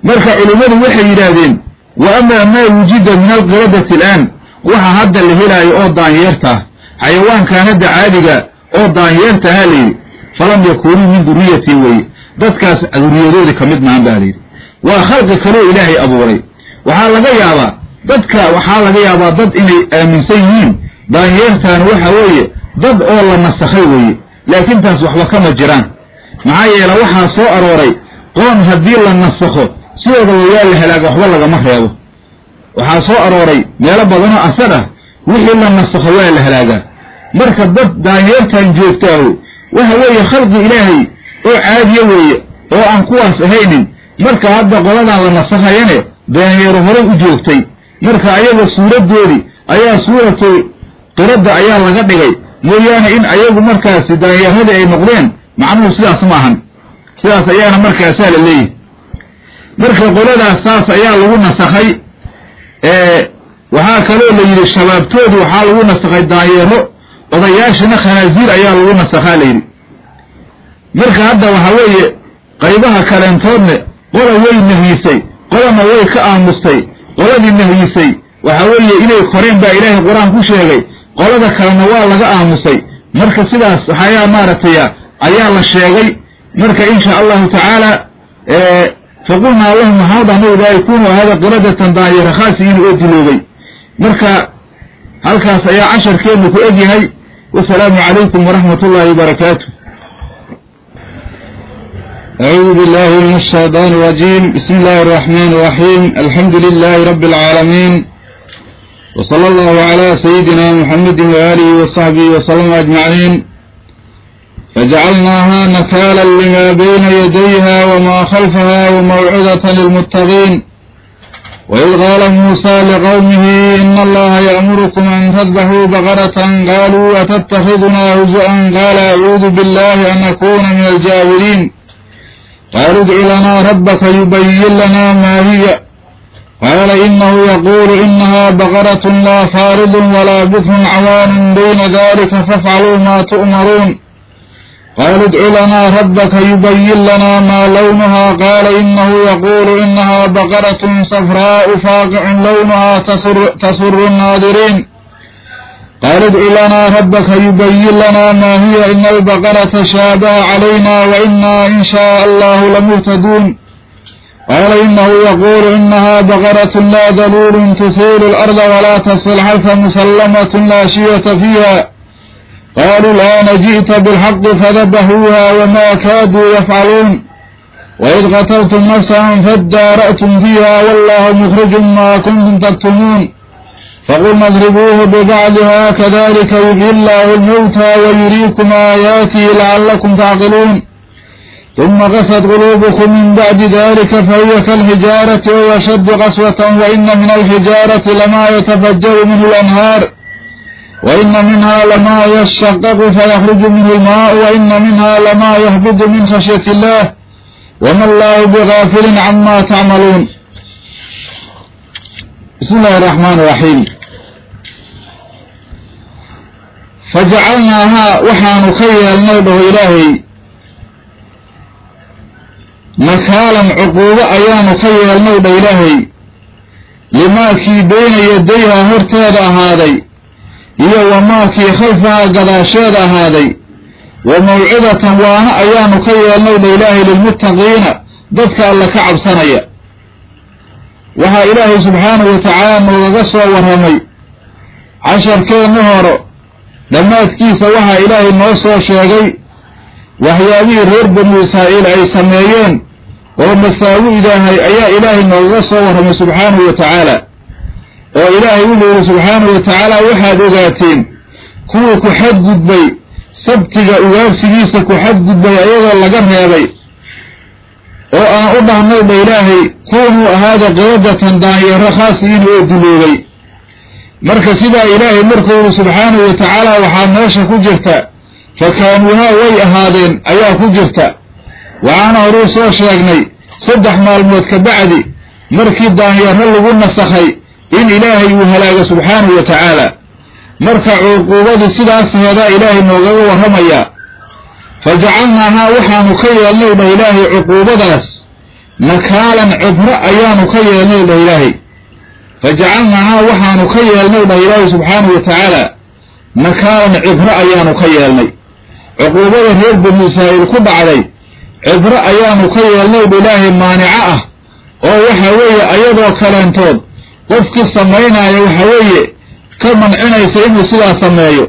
marka culimmadu waxay yidhaahdeen wa amaa maa wujida min alqiradati alaan? Waxa hadda la helaayo oo daanyeertaah xayawaankan hadda caadiga oo daanyeerta ahaa layidhi falam yakuunuu min duriyatin weye dadkaas duriyadoodii ka mid maahan baa layidhi waa khalqi kaloo ilaahay abuuray. Waxaa laga yaabaa dadka waxaa laga yaabaa dad inay aaminsan yihiin daanyeertaan waxa weeye dad oo la nasakhay weeye. Laakiin taas waxba kama jiraan. Maxaa yeele waxaa soo arooray qoon haddii la nasakho sidoodaba waa la halaaga waxba lagama reebo. Waxaa soo arooray meelo badanoo asad ah wixii la nasakho waa la halaagaa marka dad daanyeertan joogtaaho waxa weeye khalqi ilaahay oo caadiya weeye oo aan kuwaas ahaynin marka hadda qoladan la nasakhayane daanyeero horay u joogtay. Marka ayaga suuraddoodii ayaa suuratu qiradda ayaa laga dhigay mooyaane in ayagu markaasi daanyeeradii ay noqdeen macnuhu sidaas ma ahan. Sidaas ayaana markaasaa la leeyahy marka qoladaas saas ayaa lagu nasakhay waxaa kaloo la yidhi shabaabtoodu waxaa lagu nasakhay daanyeero odayaashana khanaasiir ayaa lagu nasakhaa layidhi marka hadda waxa weeye qaybaha kaleentoodne qola way nahiyisay qolana way ka aamustay qoladii nahiyisay waxa weeye inay koreen baa ilaahay qur'aan ku sheegay qolada kalena waa laga aamusay marka sidaas waxayaa maaragtay ayaa la sheegay marka insha allahu tacaala faqulnaa allahum maxaa dhahnow laa yakuunu hada qiradatan daanyeera khaasigiina oo diloobay marka halkaas ayaa casharkeennu ku egyahay wasalaamu calaykum waraxmat ullaahi wabarakaatu أعوذ بالله من الشيطان الرجيم بسم الله الرحمن الرحيم الحمد لله رب العالمين وصلى الله على سيدنا محمد وآله وصحبه وسلم أجمعين فجعلناها نكالا لما بين يديها وما خلفها وموعظة للمتقين وإذ قال موسى لقومه إن الله يأمركم أن تذبحوا بقرة قالوا أتتخذنا هزؤا قال أعوذ بالله أن أكون من الجاهلين qaaluu idcu lanaa rabbaka yubayin lanaa maa hiya qaala inahu yaquulu inahaa baqaratun laa faaridun walaa bikun cawaanun bayna dalika fafcaluu maa tu'maruun qaaluu idcu lanaa rabbaka yubayin lanaa maa lawnuhaa qaala inahu yaquulu inahaa baqaratun safraa'u faaqicun lawnuhaa tasuru nnaadiriin qaalu idcu lanaa rabbaka yubayin lanaa maa hiya ina albaqara tashaabaha calayna wa inaa in shaaa allahu lamuhtaduun qaala inahu yaquulu inahaa baqaratun laa daluulun tusiilu alarda walaa tasqi lxarfa musallamatun laa shiyata fiiha qaaluu laana ji'ta bilxaqi fadabahuuha wamaa kaaduu yafcaluun waid qataltum nafsan fadaara'tum fiiha wallahu mukhrijun maa kuntum taktumuun faqulna idribuuhu bibacdiha kadalika yuxyi illaahu almowta wayuriikum aayaatihi lacallakum tacqiluun qasad quluubukum min bacdi dalika fahiya kalxijaarati ow ashaddu qaswatan waina min alxijaarati lamaa yatafajaru minhu lanhaar waina minha lamaa yashaqaqu fayakhruju minhu lmaau waina minha lamaa yahbidu min khashyati illah wama allahu bigaafilin cama tacmaluun bismi illaahi araxmaan iraxiim fajacalnaahaa waxaanu ka yeelnay dhaho ilaahay nakaalan cuquubo ayaanu ka yeelnay dha ilaahay. Limaakii bayna yadayha horteeda ahaaday iyo wamaakii khalfaha gadaasheeda ahaaday. Wa mawcidatan waana ayaanu ka yeelnay dha ilaahay lilmuttaqiina dadka alla ka cabsanaya. Waxaa ilaahay subxaanahu wa tacaala noogaga soo warramay casharkeenna horo dhammaadkiisa waxaa ilaahay noo soo sheegay waxyaabihii reer banu israa'iil ay sameeyeen oo masaawi'daahay ayaa ilaahay noogaga soo warramay subxaanahu wa tacaala. Oo ilaahay wuxuu yidhi subxaanahu wa tacaala waxaad ogaateen kuwii ku xadgudbay sabtiga ugaarsigiisa ku xadgudbay ayagoo laga reebay. Oo aan u dhahnay dha ilaahay kuunuu ahaada qiradatan daanyaro khaasiyiin oo duloobay. Marka sidaa ilaahay markuu yidhi subxaanahu wa tacaala waxaa meesha ku jirta fa kaanuuhaa way ahaadeen ayaa ku jirta. Waxaana horuu soo sheegnay saddex maalmood ka bacdi markii daanyaro lagu nasakhay in ilaahay uu halaaga subxaanahu wa tacaala. Marka cuquubadii sidaas heedaa ilaahay noogaga warramayaa. Fa jacalnaahaa waxaanu ka yeelnay dhah ilaahay cuquubadaas nakaalan cibro ayaanu ka yeelnay dhah ilaahay. Fa jacalnaahaa waxaanu ka yeelnay dhah ilaahay subxaanahu wa tacaala nakaalan cibro ayaanu ka yeelnay cuquubada reer banu israa'iil ku dhacday cibro ayaanu ka yeelnay dha ilaahay maanico ah oo waxa weeye ayadoo kaleentood qofkii samaynaya waxa weeye ka mancinaysa inuu sidaa sameeyo.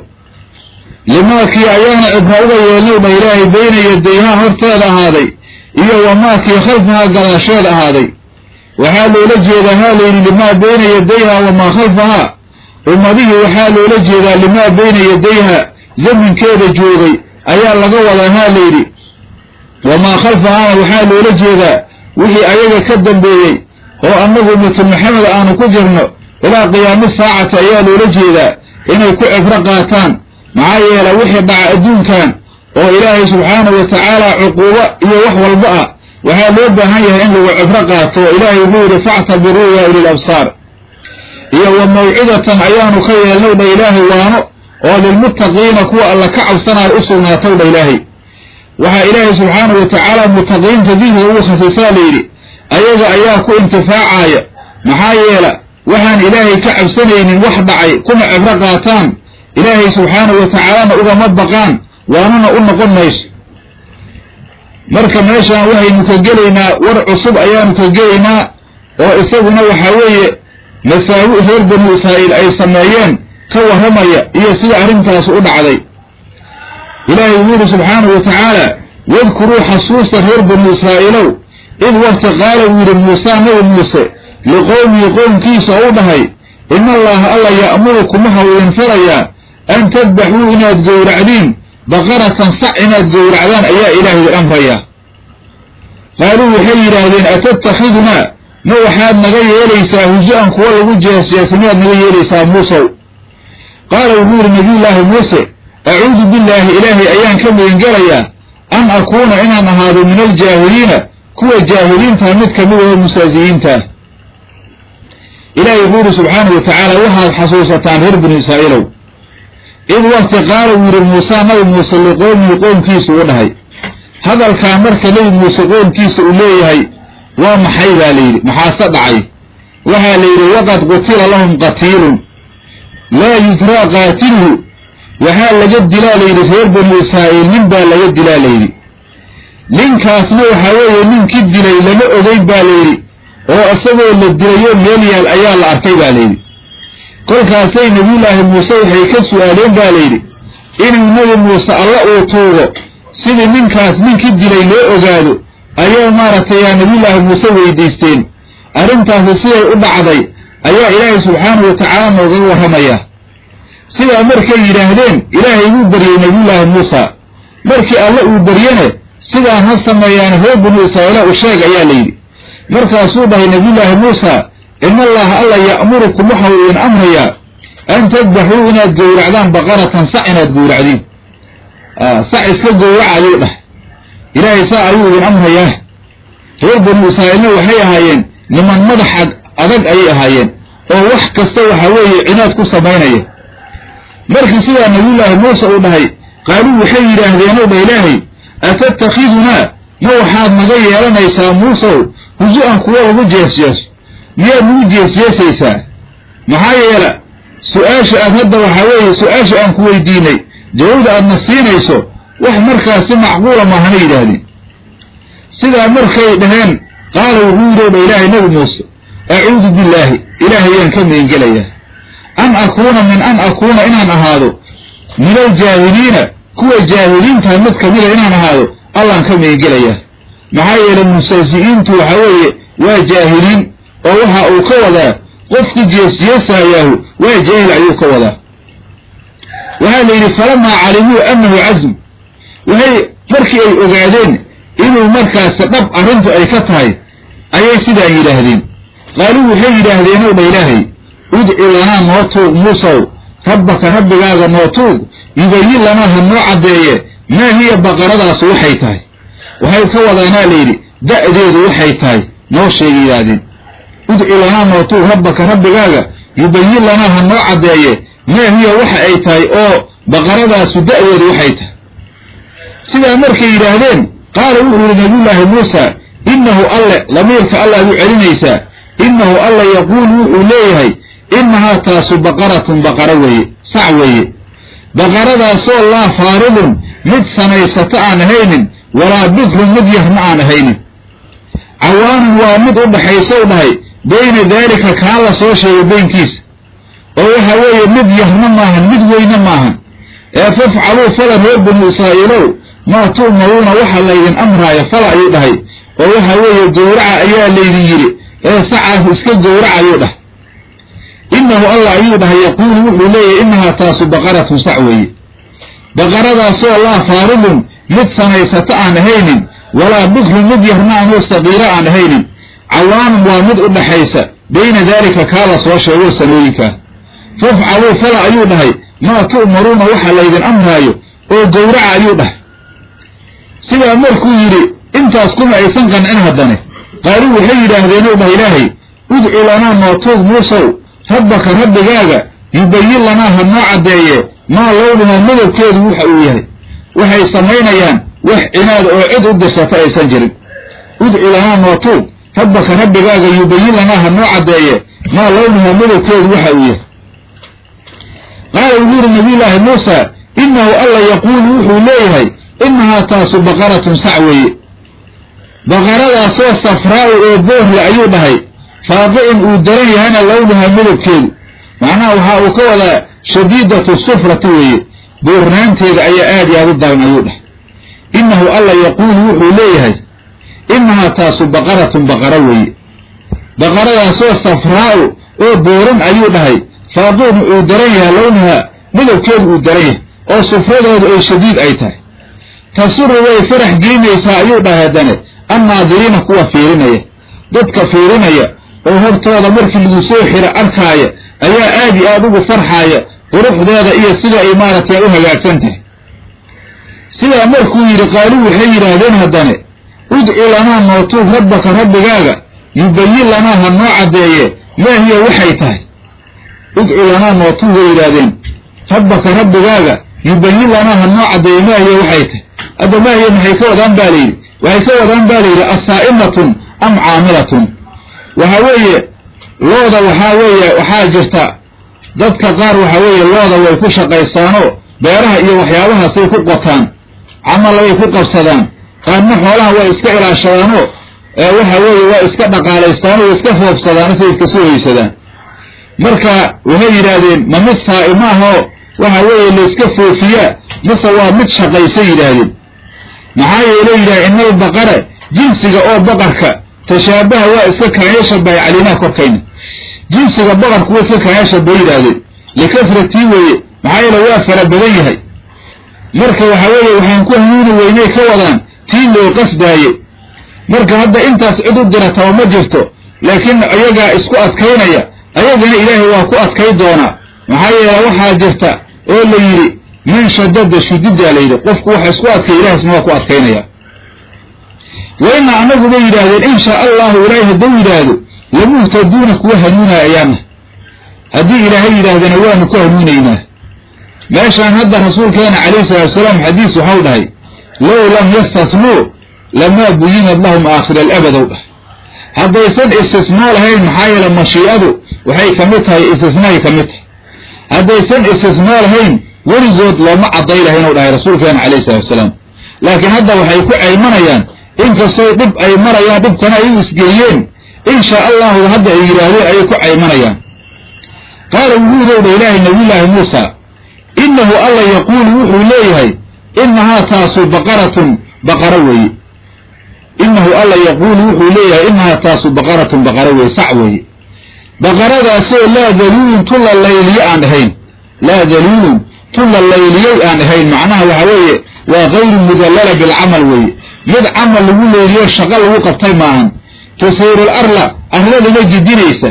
Limaakii ayaana cibro uga yeelnay dha ilaahay bayna yadayhaa horteeda ahaaday iyo wamaakii khalfahaa gadaasheed ahaaday. Waxaa loola jeedaa haa layidhi limaa bayna yadayha wamaa khalfahaa ummadihii waxaa loola jeedaa limaa bayna yadayha zaminkeeda joogay ayaa laga wadaa haa layidhi wamaa khalfahaana waxaa loola jeedaa wixii ayaga ka dambeeyey oo annagu ummatu maxamed aanu ku jirno ilaa qiyaami saacati ayaa loola jeedaa inay ku cibro qaataan. Maxaa yeele wixii dhaca adduunkan oo ilaahay subxaanahu wa tacaala cuquubo iyo wax walba ah waxaa loo baahan yahay in lagu cibro qaato. Oo ilaahay wuxuu yidhi factabiruu yaa ulil absaar. Iyo wa mawcidatan ayaanu ka yeelnay dha ilaahay waano oo lilmuttaqiina kuwa alla ka cabsanaayo u sugnaatow dha ilaahay. Waxaa ilaahay subxaanahu wa tacaala muttaqiinta dihriga ugu khasisaa layidhi ayaga ayaa ku intifaacaya. Maxaa yeela waxaan ilaahay ka cabsanaynin wax dhacay kuma cibro qaataan. Ilaahay subxaanahu wa tacaalana ugama baqaan waanuna u noqon mayso. Marka meeshaan waxaynu ka gelaynaa war cusub ayaanu ka gelaynaa oo isaguna waxaa weeye masaawi reer banu israa'iil ay sameeyeen ka warramaya iyo sida arrintaasi u dhacday. Ilaahay wuxuu yidhi subxaanahu wa tacaala wadkuruu xasuusta reer banu israa'iilow id wakti qaala uu yidhi muuse nabi muuse liqowmihi qownkiisa u dhahay in allaha alla ya'muru kuma hawlin farayaa an tadbaxuu inaad gowracdiin baqaratan sac inaad gowracdaan ayaa ilaahay amraya qaaluu waxay yidhaahdeen atattakhidunaa ma waxaad naga yeelaysaa huja-an kuwa lagu jeesjeesa miyaad naga yeelaysaa muusow qaala wuxuu yidhi nabiyullaahi muuse acuudu billaahi ilaahay ayaan ka magangelayaa an akuuna inaan ahaado min aljaahiliina kuwa jaahiliinta mid ka mid oo mustaasiyiinta ilaahay wuxuu yidhi subxaanahu wa tacaala waxaad xasuusataan reer binu israa'iilow. Id wakti qaala uu yidhi muuse nabi muuse liqowmihi qoomkiisu u dhahay. Hadalkaa marka nebi muuse qoomkiisa uu leeyahay waa maxay? baa layidhi maxaase dhacay. Waxaa la yidhi waqad qutila lahum qatiilun laa yusraa qaatiluhu waxaa laga dilaa layidhi reer banu israa'iil nin baa laga dilaa layidhi ninkaasna waxaa weeye ninkii dilay lama ogeyn baa layidhi oo isagoo la dilayo meel yaal ayaa la arkay baa layidhi kolkaasay nebiyullaahi muuse waxay ka su'aaleen baa layidhi inuu nebi muuse alla uu tuugo sidii ninkaas ninkii dilay loo ogaado ayaa maaragtay yaa nebiyullaahi muuse weydiisteen. Arrintaasi siday u dhacday ayaa ilaahay subxaanahu wa tacaala noogaga warramayaa sidaa markay yidhaahdeen ilaahay buu baryey nebiyullaahi muusa. Markii alle uu baryene sidaan ha sameeyaan reer binu israa'iila u sheeg ayaa layidhi markaasuu dhahay nebiyullaahi muusa in allaha alla ya'murukum waxa uu idin amrayaa an tadbaxuu inaad gowracdaan baqaratan sac inaad gowracdiin sac iska gowraca ayuu dhahay. Ilaahay saa ayuu idin amrayaa. Reer banu israa'iilna waxay ahaayeen niman madax adag ayay ahaayeen oo wax kasta waxa weeye cinaad ku samaynaya markii sidaa nabiyullaahi muuse uu dhahay qaaluu waxay yidhaahdeen ow ilaahay atattakhidunaa ma waxaad naga yeelanaysaa muusow? Husu-an kuwa lagu jeesjeeso miyaad nagu jeesjeesaysaa maxaa yeela su'aasha aad hadda waxaa weeye su'aasha aan ku weydiinay jawaabda aadna siinayso wax markaasi macquula maahana yidhaahdeen. Sidaa markay dhaheen qaala wuxuu yidhi dha ilaahay nebi muuse acuudu billaahi ilaahayaan ka meengelayaa an akuuna min an akuuna inaan ahaado min aljaahiliina kuwa jaahiliinta mid kamida inaan ahaado allaan ka meengelayaa maxaa yeelay mustahzi'iintu waxa weeye waa jaahiliin oo waxa uu ka wadaa qofkii jeesjeesayaahu waa jaahil ayuu ka wadaa waxaa la yidhi falamaa calimuu annahu casm waxay markii ay ogaadeen inuu markaasi dhab arrintu ay ka tahay ayay sidaa yidhaahdeen qaaluu waxay yidhaahdeen ow dha ilaahay udci lanaa noo tuug muusow rabbaka rabbigaaga noo tuug yubayin lanaa ha noo caddeeye maa hiya baqaradaasu waxay tahay. Waxay ka wadaanaa layidhi da'deedu waxay tahay noo sheega yidhaahdeen udci lanaa noo tuug rabbaka rabbigaaga yubayin lanaa ha noo caddeeye maa hiya waxa ay tahay oo baqaradaasu da'deedu waxay tahay. Sidaa markay yidhaahdeen qaala wuxuu yidhi nabiyullaahi muusa innahu alle lamiirka allaad u celinaysaa innahu alla yaquulu wuxuu leeyahay innahaa taasu baqaratun baqaro weeye sac weeye. Baqaradaasoo laa faaridun mid sanaysata aan ahaynin walaa bikrun mid yahma aan ahaynin. Cawaanun waa mid u dhaxaysow dhahay bayna daalika kaa la soo sheegay beynkiisa oo waxa weeye mid yahma maahan mid weyne maahan. Ee fafcaluu fala reer banu israa'iilow maa tu'maruuna waxa laydin amraaya fala ayuu dhahay. Oo waxa weeye gowraca ayaa laydin yidhi ee sacaas iska gowraca ayuu dhahay. Innahu allah ayuu dhahay yaquulu wuxuu leeyahay innahaa taasu baqaratun sac weeye. Baqaradaasoo laa faaridun mid sanaysata aan ahaynin walaa bikrun mid yarnaamoo saqiira aan ahaynin. Cawaanun waa mid u dhaxaysa bayna daalika kaa la soo sheego sanooyinkaa fafcaluu fala ayuu dhahay maa tu'maruuna waxa laydin amraayo? Oo gowraca ayuu dhahay. Sidaa markuu yidhi intaas kuma aysan qancin haddane qaaluu waxay yidhaahdeen ow dhah ilaahay udcu lanaa noo tuug muusow rabbaka rabbigaaga yubayin lanaa ha noo caddeeye maa lownuhaa madabkeedu waxa uu yahay. Waxay samaynayaan wax cinaad oo cid u dirsata aysan jirin. Udcu lanaa noo tuug rabbaka rabbigaaga yubayin lanaa ha noo caddeeye maa lownuhaa madabkeedu waxa uu yahay. Qaala wuxuu yidhi nabiyullaahi muusa innahu alla yaquulu wuxuu leeyahay innahaa taasu baqaratun sac weeye baqaradaasoo safraa'u oo boorle ayuu dhahay. Faaqicin uu daran yahana lownuhaa midabkeedu. Macnaha waxaa uu ka wadaa shadiidatu sufrati weeye. Boornaanteeda ayaa aad iyo aad u daran ayuu dhahay. Innahu alla yaquulu wuxuu leeyahay innahaa taasu baqaratun baqaro weeye. Baqaradaasoo safraa'u oo booran ayuu dhahay. Faaqicin uu daran yahay lownuhaa midabkeedu uu daran yahay oo sufradoodu ay shadiid ay tahay. Tasuru way farax gelinaysaa ayuu dhahay haddane annaadiriina kuwa fiirinaya. Dadka fiirinaya oo hortooda markii lagu soo xiro arkaaya ayaa aad iyo aad ugu farxaaya quruxdeeda iyo sida ay maaragtay u hagaagsan tahay. Sidaa markuu yidhi qaaluu waxay yidhaahdeen haddane udcu lanaa nootuug rabbaka rabbigaaga yubayin lanaa ha noo caddeeye maa hiya waxay tahay. Udcu lanaa nootuug way yidhaahdeen rabbaka rabbigaaga yubayin lanaa ha noo caddeeye maa hiya waxay tahay. Hadda maa hiya maxay ka wadaan baa layidhi waxay ka wadaan baa layidhi assaa'imatun am caamilatun waxa weeye looda waxaa weeye waxaa jirta. Dadka qaar waxa weeye looda way ku shaqaysaanoo beeraha iyo waxyaabahaasay ku qotaan camal way ku qabsadaan. Qaarna xoolaha way iska ilaashadaanoo waxa weeye waa iska dhaqaalaystaano way iska foobsadaano say iska soo haysadaan. Marka waxay yidhaahdeen ma mid saa'ima ahoo waxa weeye layska foofiyaa mase waa mid shaqaysay yidhaahdeen maxaa yeelay yidhaha ina albaqara jinsiga oo baqarka tashaabaha waa iska kaaya shabahay calaynaa korkayna. Jinsiga baqarku waa iska kaaya shabahay yidhaahdeen likasratii weeye maxaa yeele waa fara badan yahay. Marka waxa weeye waxaan ku hanuuni weynay ka wadaan tii loo qasdaaye. Marka hadda intaas cid u dirataba ma jirto laakiin ayagaa isku adkaynaya ayagana ilaahay waa ku adkay doonaa. Maxaa yeele waxaa jirta oo la yidhi man shadada shudidaa la yidhi qofku waxa isku adkay ilahaysna waa ku adkaynaya. Wa ina anagu bay yidhaahdeen in shaa allahu ilaahay hadduu yidhaahdo lamuhtaduuna kuwa hanuunaya ayaana haddii ilaahay yidhaahdana waanu ku hanuunaynaa. Meeshaan hadda rasuulkeena calayhi salatu wasalaam xadiis waxau dhahay low lam yastasnuu lamaa buyinad lahum aakhira alabadow dhah haddaysan istisnoo lahayn maxaa yeele mashiicadu waxay ka mid tahay istisnaay ka mid tahay. Haddaysan istisnoo lahayn weligood looma cadday lahayn ou dhahay rasuulkeena calayhi salatu wasalaam. Laakiin hadda waxay ku caymanayaan inkastoo dhib ay marayaan dhibkana ay u isgeliyeen in shaa allahu hadda ay yidhaahdeen ayay ku caymanayaan. Qaala wuxuu dowdha ilaahay nabiyullaahi muusa innahu alla yaquulu wuxuu leeyahay innahaa taasu baqaratun baqaro weeye. Innahu alla yaquulu wuxuu leeyahay innahaa taasu baqaratun baqaro weeye sac weeye. Baqaradaasoo laa daluulun tulla layliye aan ahayn. Laa daluulun tulla layliyey aan ahayn. Macnaha waxa weeye waa kayru mudallala bilcamal weeye. Mid camal lagu leeliyo shaqo lagu qabtay maahan. Tusiirul arla arladana gedinaysa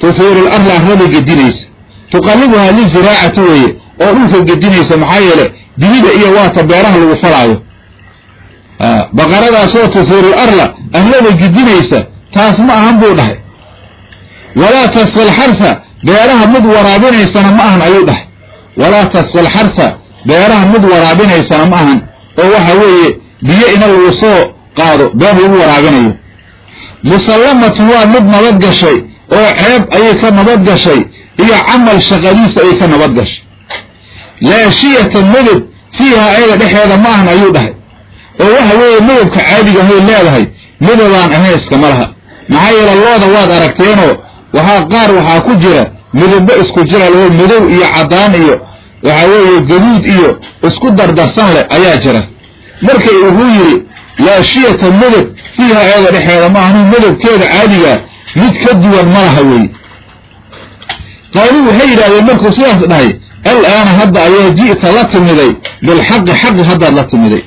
tusiirul arla arlada gedinaysa tuqallibuhaa liziraacati weeye oo dhulka gedinaysa maxaa yeele dibida iyo waata beeraha lagu falaayo. Baqaradaasoo tusiirul arla arlada gedinaysa taas ma ahan buu dhahay. Walaa tasqal xarsa beeraha mid waraabinaysana ma ahan ayuu dhahay walaa tasqal xarsa beeraha mid waraabinaysana ma ahan oo waxa weeye biyo ina lagu soo qaado beer lagu waraabinayo. Musallamatun waa mid nabad gashay oo ceeb ayay ka nabad gashay iyo camal shaqadiisa ayay ka nabad gashay. Laashiyata medeb fiiha ayada dhexeeda ma ahan ayuu dhahay. Oo waxa weeye medebka caadigahay leedahay medebaan ahayn iskama laha. Maxaa yeele looda waad aragteenoo waxaa qaar waxaa ku jira midabo isku jira loo madow iyo caddaan iyo waxa weeye gaduud iyo isku dardarsan leh ayaa jira. Markay wuxuu yidhi laashiyata medeb fiiha ayada dhexeeda ma ahanu medebkeeda caadigaa mid ka duwan ma laha weeye. Qaaluu waxay yidhahdeen markuu sidaas dhahay alaana hadda ayaa ji'ta la timiday bilxaqi xaqi haddaad la timiday.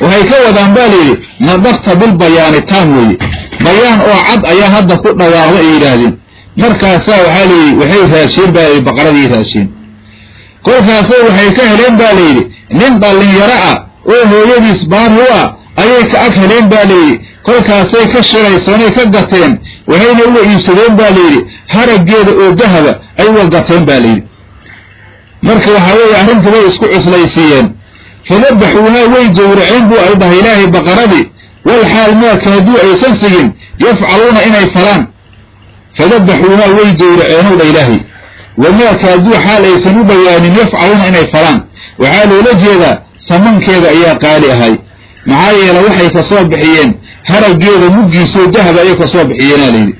Waxay ka wadaan baa layidhi nadaqta bilbayaani taam weeye. Bayaan oo cad ayaa hadda ku dhawaaqda ay yidhaahdeen. Markaasaa waxaa layidhi waxay raasheen baa baqaradii raasheen kolkaasay waxay ka heleen baa layidhi nin dhallinyaro ah oo hooyadiis baari u ah ayay ka ag heleen baa layidhi kolkaasay ka shiraysanay ka gateen waxayna uga iibsadeen baa layidhi haraggeeda oo dahaba ay uga gateen baa layidhi marka waxaa weeye arrintii bay isku cuslaysiiyeen. Fadabaxuuhaa way gowraceen buu ay dhahay ilaahay baqaradii wal xaal maa kaaduu aysan sigin yafcaluuna inay falaan. Fadabaxuuhaa way gowraceenow dha ilaahay wamaa kaaduu xaal aysan u dhowaanin yafcaluuna inay falaan waxaa loola jeedaa samankeeda ayaa qaali ahay maxaa yeele waxay ka soo bixiyeen haraggeeda muggiisoo dahaba ayay ka soo bixiyeenaa layidhi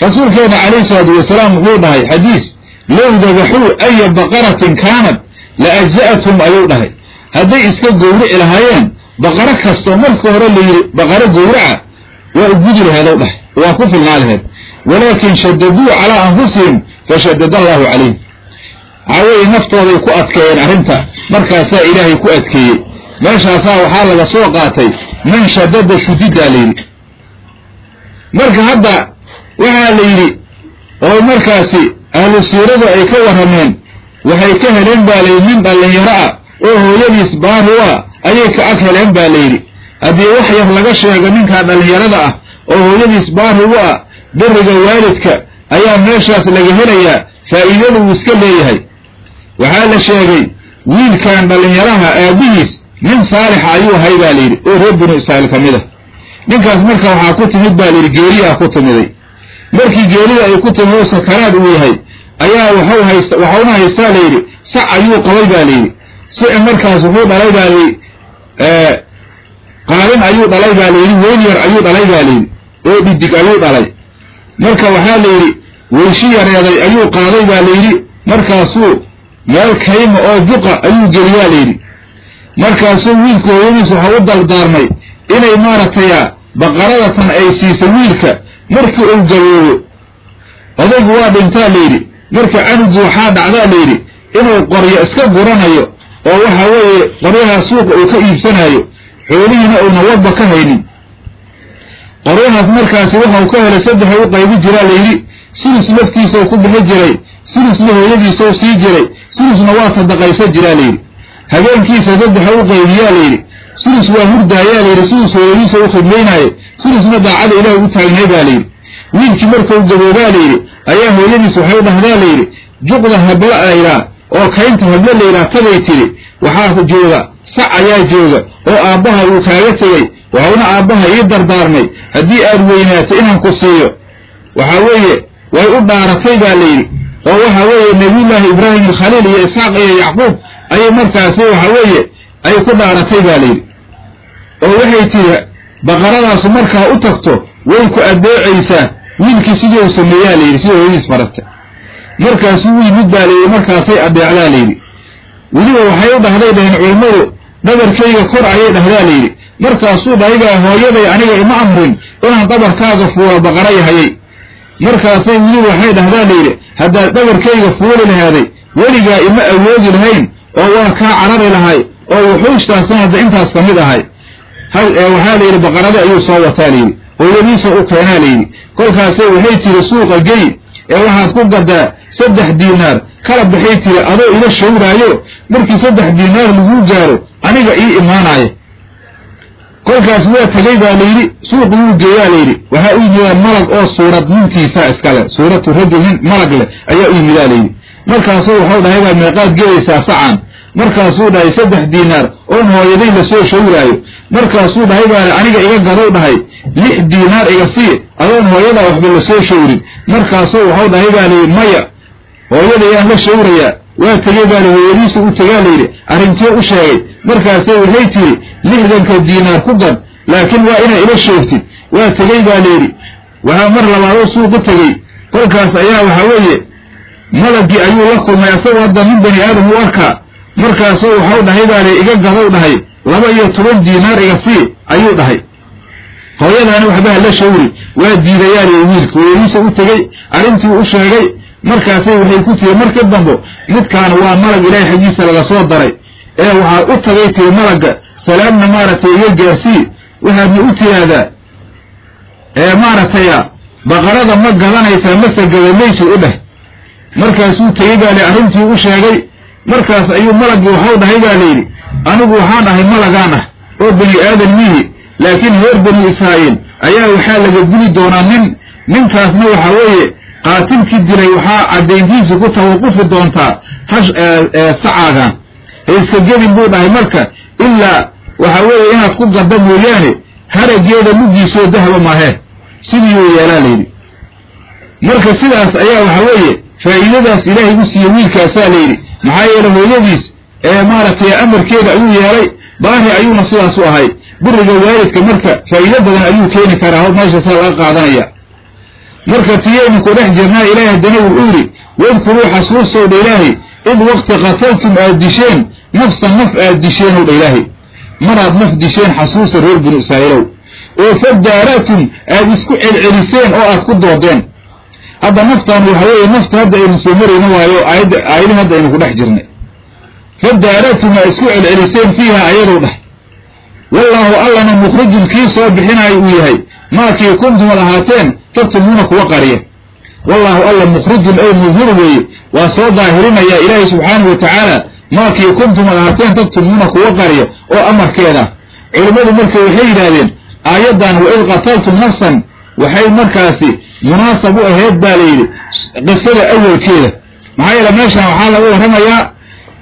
rasuulkeena calayhi salaatu wasalaam wuxuu dhahay xadiis low dabaxuu aya baqaratin kaanad la ajza'athum ayuu dhahay hadday iska gowrici lahaayeen baqaro kastoo marka hore layidhi baqaro gowraca waa u gudi laheedow dhahay waa ku filnaa laheed walaakin shadaduu calaa anfusihim fashadada allahu calayhim weeye naftooday ku adkeeyeen arrinta markaasaa ilaahay ku adkeeyey. Meeshaasaa waxaa laga soo qaatay man shadada shudidaa layidhi marka hadda waxaa la yidhi oo markaasi ahlu siiradu ay ka warrameen waxay ka heleen baa layidhi nin dhallinyaro ah oo hooyadiis baari u ah ayay ka ag heleen baa layidhi haddii wax yar laga sheego ninkaa dhallinyarada ah oo hooyadiis baari u ah biriga waalidka ayaa meeshaas laga helayaa faa'iidada uu iska leeyahay. Waxaa la sheegay wiilkan dhallinyaraha aabihiis nin saalixa ayuu ahay baa layidhi oo reer binu israa'iil ka mid a ninkaas marka waxaa ku timid baa layidhi geeriyaa ku timiday. Markii geerida ay ku timid oo sakaraad uu yahay ayaa waxau haysta waxauna haystaa layidhi sac ayuu qabay baa layidhi sici markaas wuxuu dhalay baa layidhi qaalin ayuu dhalay baa layidhi weyn yar ayuu dhalay baa layidhi oo dhidig ayuu dhalay marka waxaa layidhi weyshi yareeday ayuu qaaday baa layidhi markaasuu meel kayma oo duqa ayuu geliyaa layidhi markaasuu wiilku hooyadiis waxa u dardaarmay inay maaragtaya baqaradatan ay siisa wiilka markii uu gaboobo odaygu waa dhintaa layidhi marka canugu waxaa dhacdaa layidhi inuu qoryo iska guranayo oo waxa weeye qoryaha suuqa uu ka iibsanayo xoolihiina uuna wadba ka haynin qoryahaas markaasi waxau ka helay saddexa u qaybi jiraa layidhi sulus laftiisa uu ku bixi jiray sulusna hooyadiisau sii jiray sulusna waa sadaqaysa jiraa layidhi habeenkiisa saddexa u qaybiyaa layidhi sulus waa hurdaayaa layidhi sulus hooyadiisa u khidmaynaaye sulusna daacada ilaah u taagnay baa layidhi wiilkii markau gaboobaa layidhi ayaa hooyadiis waxay dhahdaa layidhi juqda habla laydhaa oo kaynta hablo laydhaa tagay tidhi waxaa jooga sac ayaa jooga oo aabbaha uu kaaga tegey waxauna aabbaha ii dardaarmay. Haddii aad weynaato inaan ku siiyo waxaa weeye way u dhaaratay baa layidhi oo waxa weeye nebiyullaahi ibraahim alkhaliil iyo isxaaq iyo yacquub ayay markaasi waxa weeye ay ku dhaaratay baa layidhi oo waxay tidhi baqaradaasu markaa u tagto way ku addeecaysaa wiilkii sidii uu sameeyaa layidhi sida hooyadiis farata markaasuu u yimid baa layidhi markaasay addeecdaa layidhi weliba waxay u dhahday dhaheen culammadu dhabarkayga kor ayay dhahdaa layidhi markaasuu dhahaybaa hooyaday aniga ima amrin. Inaan dhabarkaaga fuulo baqara yahayay. Markaasay weliba waxay dhahdaa layidhi haddaad dhabarkayga fuuli lahaaday weligaa ima awoodi lahayn oo waa kaa carari lahay oo wuxuushtaasna hadda intaas ka mid ahay. Waxaa layidhi baqarada ayuu soo wataa layidhi hooyadiisa u keenaa layidhi kolkaasay waxay tiri suuqa gey ee waxaad ku gadaa saddex diinaar kala baxay tiri adoo ila shawraayo markii saddex diinaar laguu gaaro aniga ii imaanaayo. Kolkaas waa tegay baa layidhi suuqi wuu geeyaa layidhi. Waxaa u yimidaa malag oo suurad ninkiisaa iskale suuratu rajul nin malag leh ayaa u yimidaa layidhi. Markaasuu waxau dhahay baa meeqaad gelaysaa sacan markaasuu dhahay saddex diinaar oon hooyaday la soo shawraayo. Markaasuu dhahay baa aniga iga gadou dhahay lix diinaar iga sii adoon hooyadaa waxba la soo shawrin. Markaasuu waxau dhahay baa layidhi maya hooyadayaan la shawrayaa waa tegey baa li hooyadiisa u tegaa layidhi arrintee u sheegay. Markaasay waxay tiri lixdanka diinaar ku gad laakiin waa inaa ila shoogtid waa tegey baa layidhi waxaa mar labaadoo suuqu tegey kolkaas ayaa waxaa weeye malagii ayuu la kulmay asagoo hadda nin bani aadam u arkaa. Markaasuu waxau dhahay baa lay iga gadow dhahay. Laba iyo toban diinaar iga sii ayuu dhahay. Hooyadaani waxbaha la shawri. Waa diidayaaliy wiilka. Hooyadiisa u tegey arrintii u sheegay markaasay waxay ku tiri markii dambo midkaan waa malag ilaahay xaggiisa laga soo daray. Ee waxaad u tagay tiri malagga salaamna maaragtay iga gaarsii waxaadna u tiraahdaa ee maaragtaya baqarada ma gadanaysaa mase gadamaysi u dheh. Markaasuu tegey baa li arrintii u sheegay markaas ayuu malaggii waxau dhahay baa layidhi anigu waxaan ahay malagaan ah oo bani aadan mihi laakiin reer bani israa'iil ayaa waxaa laga dili doonaa nin ninkaasna waxaa weeye qaatilkii dilay waxaa caddayntiisa ku tawaqufi doontaa hash sacaagan ha iska gedin buu dhahay marka ilaa waxa weeye inaad ku gadda mooyaane harageeda muggiisoo dahba maahee sidiiuu yeelaa layidhi marka sidaas ayaa waxa weeye faa'iidadaas ilaahay u siiyey wiilkaasaa layidhi maxaa yeele hooyadiis ee maaragtay amarkeeda ayuu yeelay baari ayuuna sidaas u ahay. Biriga waalidka marka faa'iido badan ayuu keeni karaa hor meeshaasaa laga qaadanaya marka tiyaynu ku dhex jirnaa ilaahay haddana wuxuu yidhi wadkuruu xasuustow dha ilaahay id waqti qataltum aad disheen nafsan naf aad disheen ow dha ilaahay. Maraad naf disheen xasuusta reer binu israa'iilow. Oo fadaaratum aad isku celceliseen oo aad ku doodeen. Hadda naftaan waxa weeye nafta hadda aynu soo marayno waayo aayadda aayadii hadda aynu ku dhex jirnay. Fadaaratum aad isku celceliseen fiiha ayadow dheh wallaahu allana mukhrijun kii soo bixinaayo uu yahay maakii kuntumad ahaateen taktumuuna kuwa qariya wallaahu alla mukhrijun ow mudhir weeye waa soo daahirinayaa ilaahay subxaanahu wa tacaala maakii kuntumad ahaateen taktumuuna kuwa qariya oo amarkeeda. Culimmadu marka waxay yidhaahdeen aayaddan wa id qataltum nafsan waxay markaasi munaasab u ahayd baa layidhi qisada awalkeeda. Maxaa yeele meeshan waxaa laga warramayaa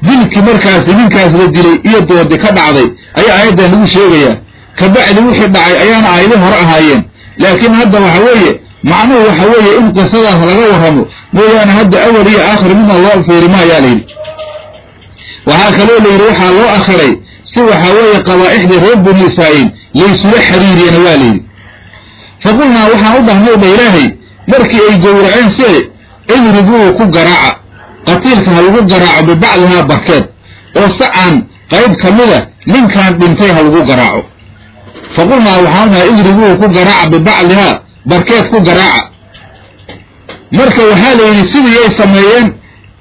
dilkii markaasi ninkaas la dilay iyo doodi ka dhacday ayaa aayaddan lagu sheegayaa kabacdi wixii dhacay ayaana aayado hore ahaayeen. Laakiin hadda waxa weeye macnuhu waxa weeye in qisadaas laga warramo mooyaane hadda awal iyo aakhir midna loo fiirima ayaa layidhi waxaa kaloo layidhi waxaa loo akhiray si waxaa weeye qabaa'ixdii reer bani israa'iil laysula xiriiriyena waa layidhi faqulnaa waxaan u dhahnay dha ilaahay markii ay gowraceen si idribuu ku garaaca. Qatiilka ha lagu garaaco bibacdihaa barkeed. Oo sacaan qayb ka mida ninkan dhintay ha lagu garaaco faqulnaa waxaan dhahay idribuu ku garaaca bibacdihaa barkeed ku garaaca marka waxaa la yidhi sidii ay sameeyeen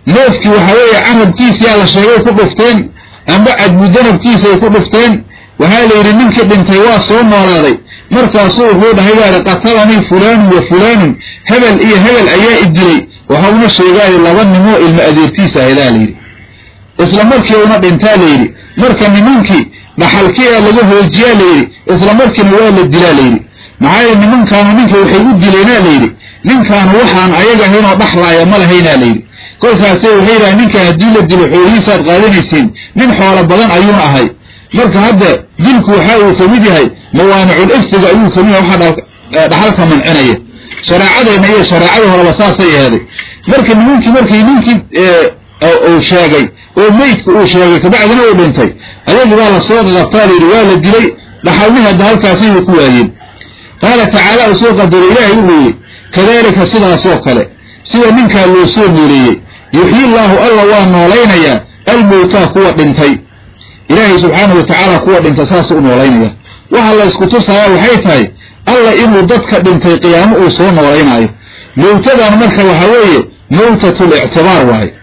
neefkii waxaa weeye carabkiisiyaa la sheegay ku dhufteen amba cadmudanabkiisay ku dhufteen waxaa la yidhi ninkii dhintay waa soo noolaaday markaasuu wuxuu dhahay baari qatalanii fulaanun wa fulaanun hebel iyo hebel ayaa i dilay waxauna sheegaayo laba nimoo ilmo adeertiisa ahadaa layidhi isla markii una dhintaa layidhi marka nimankii dhaxalkiia laga hoojiyaa layidhi isla markiina waa la dilaa layidhi maxaa yeele nimankaanu ninka waxay u dileenaa layidhi ninkaanu waxaan ayaga ahaynoo dhaxlaaya ma lahaynaa layidhi. Kolkaase waxay yidhaha ninkaan haddii la dilo xoolihiisaad qaadanaysiin nin xoolo badan ayuuna ahay. Marka hadda dilku waxa uu ka mid yahay mawaanicul ifsiga ayuu ka mid yahay waxa dhaxalka mancinaya. Shareecadeenna iyo shareecada horeba saasay aheeday marka nimankii markii ninkii uu sheegay oo meydka uu sheegay kabacdina uu dhintay ayagi waa la soo qaqabtaa layidhi waa la dilay dhaxalnihi hadda halkaasayay ku waayeen. Qaala tacaala uu soo qadaro ilaahay wuxuu yidhi kadaalika sidaasoo kale sida ninkaa loo soo nooleeyey yuxyi llaahu alla waa noolaynayaa almowtaa kuwa dhintay. Ilaahay subxaanahu wa tacaala kuwa dhintay saasuu u noolaynaya. Waxa la isku tusayaa waxay tahay alla inuu dadka dhintay qiyaamo uu soo noolaynaayo. Mowtadan marka waxaa weeye mowtatul ictibaar waaye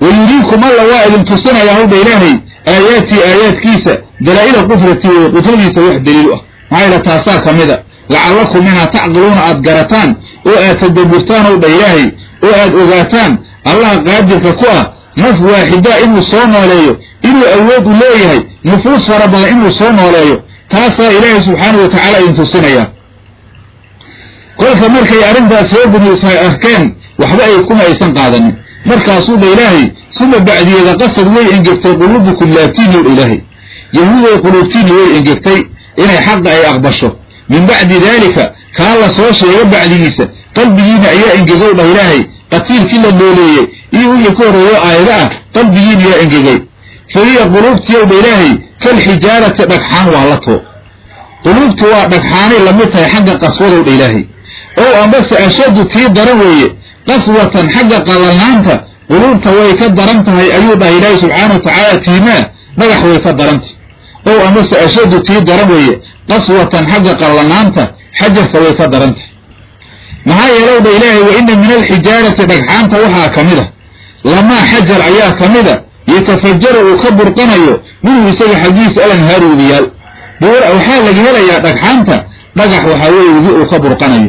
wa yuriikum alla waa idin tusinayaa hawdha ilaahay aayaatii aayaadkiisa dalaa'ila qudratii weye qudradiisa wax daliilu ah. Maxaa yala taasaa ka mida lacallakum inaa tacqiluuna aad garataan oo aad tadabburtaan ow dha ilaahay oo aad ogaataan allaha qaadirka ku ah naf waaxida inuu soo nooleeyo inuu awood u leeyahay nufuus fara badan inuu soo nooleeyo. Taasaa ilaahay subxaanahu wa tacaala idin tusinayaa. Kolka markay arrintaas bani israa'iil arkeen waxba ay kuma aysan qaadanin markaasuu dha ilaahay suma bacdiyeeda qasad way engegtay quluubukum laabtiini dha ilaahay. Yahuuday quluubtiini way engegtay inay xaqa ay aqbasho. Min bacdi daalika kaa la soo sheego bacdigiisa qalbigiina ayaa engegow dhah ilaahay qatiilkii la nooleeyey iyo wixii ka horreeyo aayado ah qalbigiina yaa engegay. Fa hiya quluubtiyow dha ilaahay kalxijaarati dhagxaan waa la too. Quluubtu waa dhagxaanay la mid tahay xagga qaswadow dha ilaahay. Ow ambase ashaddu tii daran weeye qaswatan xagga qalalnaanta quluubta way ka daran tahay ayuu dhahay ilaahay subxaana wa tacaala tiimaa dhagax way ka darantahy ow ambase ashaddu tii daran weeye qaswatan xagga qallanaanta xajarka way ka daran tahay. Maxaa yeelow dha ilaahay wa inna min alxijaarati dhagxaanta waxaa ka mid a lamaa xajar ayaa ka mid a yatafajaru uu ka burqanayo minhu isaga xaggiisa alanhaaru wadiyaal. Waxaa laga helayaa dhagxaanta dhagax waxaa weeye wadi uu ka burqanayo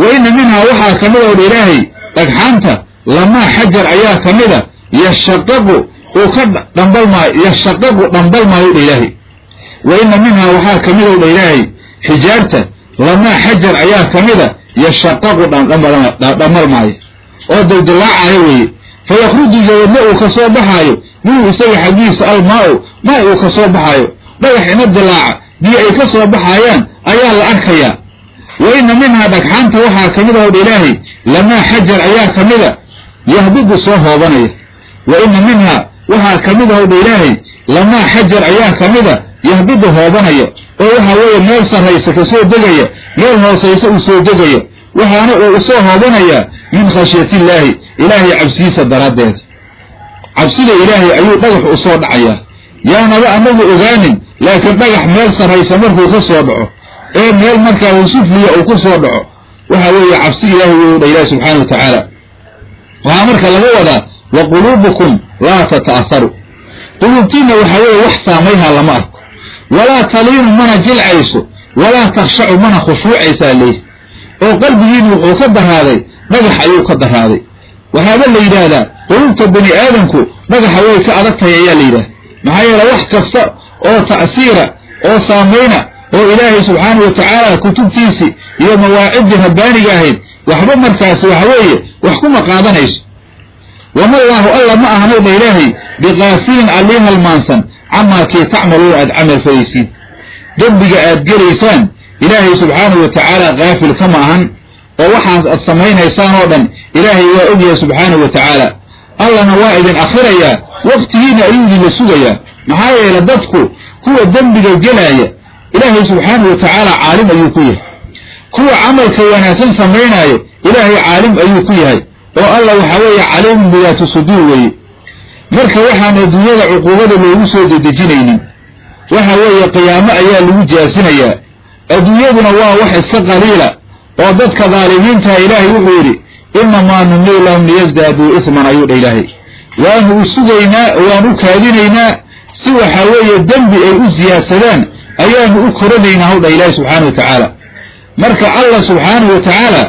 wa inna minhaa waxaa ka mid ow dha ilaahay dhagxaanta lamaa xajar ayaa ka mid a yashaqaqu uu ka dhambalmaayo yashaqaqu dhambalmaayo dha ilaahay. wa inna minhaa waxaa ka mid ow ilaahay xijaarta lamaa xajar ayaa ka mid a yashaqaqu dhambalmaayo oo daldallaacayo weeye fa yakhruju jabadna uu ka soo baxaayo minhu isaga xaggiisa almaa-u maa uu ka soo baxaayo. dhagax ina dillaaca biyo ay ka soo baxaayaan ayaa la arkayaa wa inna minhaa dhagxaanta waxaa ka mid a hodha ilaahay lamaa xajar ayaa ka mida yahbidu soo hoobanaya wa inna minhaa waxaa ka mid a hodha ilaahay lamaa xajar ayaa ka mida yahbidu hoobanaya oo waxaa weeye meel sarraysa ka soo degaya meel hoosaysa uu soo degaya waxaana uu u soo hoobanayaa min khashyatillaahi ilaahay cabsidiisa daraaddeeda cabsida ilaahay ayuu dhagax u soo dhacayaa yaanaba anagu ogaanin laakiin dhagax meel sarraysa markuu ka soo dhaco ee meel markaa wasufliya uu ku soo dhaco waxa weeye cabsi ilaahay wey dha ilahi subxaana wa tacaala. Waxaa marka laga wadaa wa quluubukum laa tata'asaru quluubtiinna waxaa weeye wax saamayha lama arko. Walaa taliinu mana jilcayso walaa takhshacu mana khushuucaysaa leeyi oo qalbigiinu wuxuu ka daraaday dhagax ayuu ka daraaday. Waxaaba la yidhaahdaa quluubta bani aadamku dhagaxa way ka adag tahay ayaa la yidhahda maxaa yeele wax kasta oo ta'siira oo saamayna oo ilaahay subxaanahu wa tacaala kutubtiisii iyo mawaaciddii rabbaaniga ahayd waxba markaasi waxa weeye wax kuma qaadanayso. Wamallaahu alla ma ahanowdha ilaahay biqaafilin allii halmaansan camaa kii tacmaluuna aad camal falaysiin dembiga aad gelaysaan ilaahay subxaanahu wa tacaala kaafil kama ahan oo waxaas aad samaynaysaan oo dhan ilaahay waa ogyahay subxaanahu wa tacaala. Allana waa idin akhirayaa waktigiina ayuu idinla sugayaa. Maxaa yeele dadku kuwa dembiga gelaaya ilaahay subxaanahu wa tacaala caalim ayuu ku yahay. Kuwa camalka wanaagsan samaynaayo ilaahay caalim ayuu ku yahay. Oo alla waxaa weeye caliimun bidaati suduur weeye. Marka waxaan adduunyada cuquubada loogu soo dedejinaynin waxa weeye qiyaamo ayaa lagu jaasinayaa. Adduunyaduna waa wax iska qaliila. Oo dadka daalimiintaha ilaahay wuxuu yidhi innamaa numlii lahum liyasdaaduu isman ayuu dha ilaahay. Waanu u sugaynaa waanu u kaadinaynaa si waxaa weeye dembi ay u siyaadsadaan ayaanu u koranaynaa hawdha ilaahay subxaana wa tacaala. Marka allah subxaanahu wa tacaala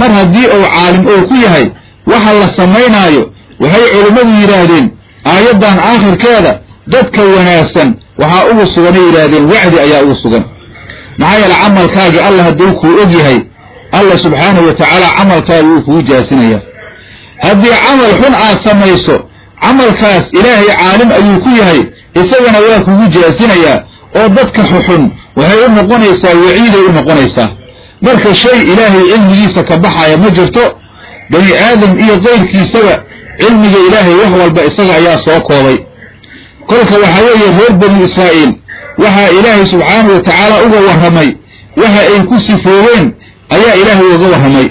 mar haddii uu caalim oo ku yahay waxa la samaynaayo waxay culimmadu yidhaahdeen aayaddan aakhirkeeda dadka wanaagsan waxaa ugu suganay yidhaahdeen wacdi ayaa ugu sugan. Maxaa yeele camalkaagii allah hadduu kuu og yahay allah subxaanahu wa tacaala camalkaagi wuu kugu jaasinayaa. Haddii camal xun aad samayso camalkaas ilaahay caalim ayuu ku yahay isagana waa kugu jaasinayaa oo dadka xuxun waxay u noqonaysaa waciiday u noqonaysaa. Marka shay ilaahay cilmigiisa ka baxaya ma jirto bani aadam iyo qayrkiisaba cilmiga ilaahay wax walba isaga ayaa soo koobay. Kolka waxaa weeye reer bani israa'iil waxaa ilaahay subxaanahu wa tacaala uga warramay waxa ay ku sifoobeen ayaa ilaahay uga warramay.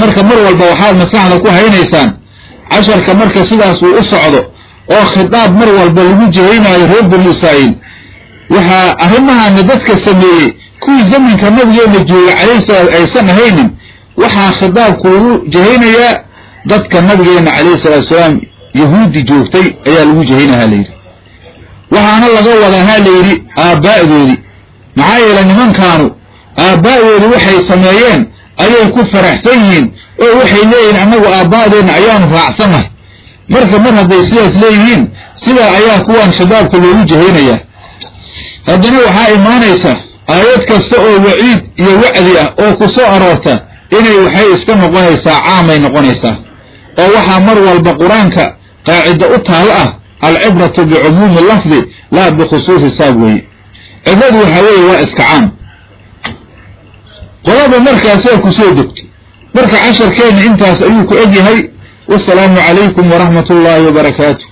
Marka mar walba waxaad maskaxda ku haynaysaan casharka marka sidaas uu u socdo oo khitaab mar walba lagu jihaynaayo reer bani israa'iil waxaa arrimahaana dadka sameeyey kuwii zamanka nabigeenna jooga calayhi salaam aysan ahaynin waxaa khitaabku lagu jahaynayaa dadka nabigeenna calayhi salaatu salaam yahuudi joogtay ayaa lagu jahaynahaa layidhi waxaana laga wadahaa layidhi aabbaa'doodii maxaa yeele nimankaanu aabbaa'doodii waxay sameeyeen ayay ku faraxsan yihiin oo waxay leeyihiin annagu aabbaa'deenna ayaanu raacsannahay marka mar hadday sidaas leeyihiin sidaa ayaa kuwaan khitaabka loogu jahaynayaa haddana waxaa imaanaysa aayad kasta oo waciid iyo wacdi ah oo ku soo aroorta inay waxay iska noqonaysaa caamay noqonaysaa. Oo waxaa mar walba qur'aanka qaacido u taalo ah alcibratu bicumuumi lafdi laa bikhusuusi saab weeye. Cibradu waxaa weeye waa iska caam. Qolaba markaasee ku soo degto. Marka casharkeenna intaas ayuu ku egyahay. Wasalaamu calaykum waraxmat ullaahi wabarakaatu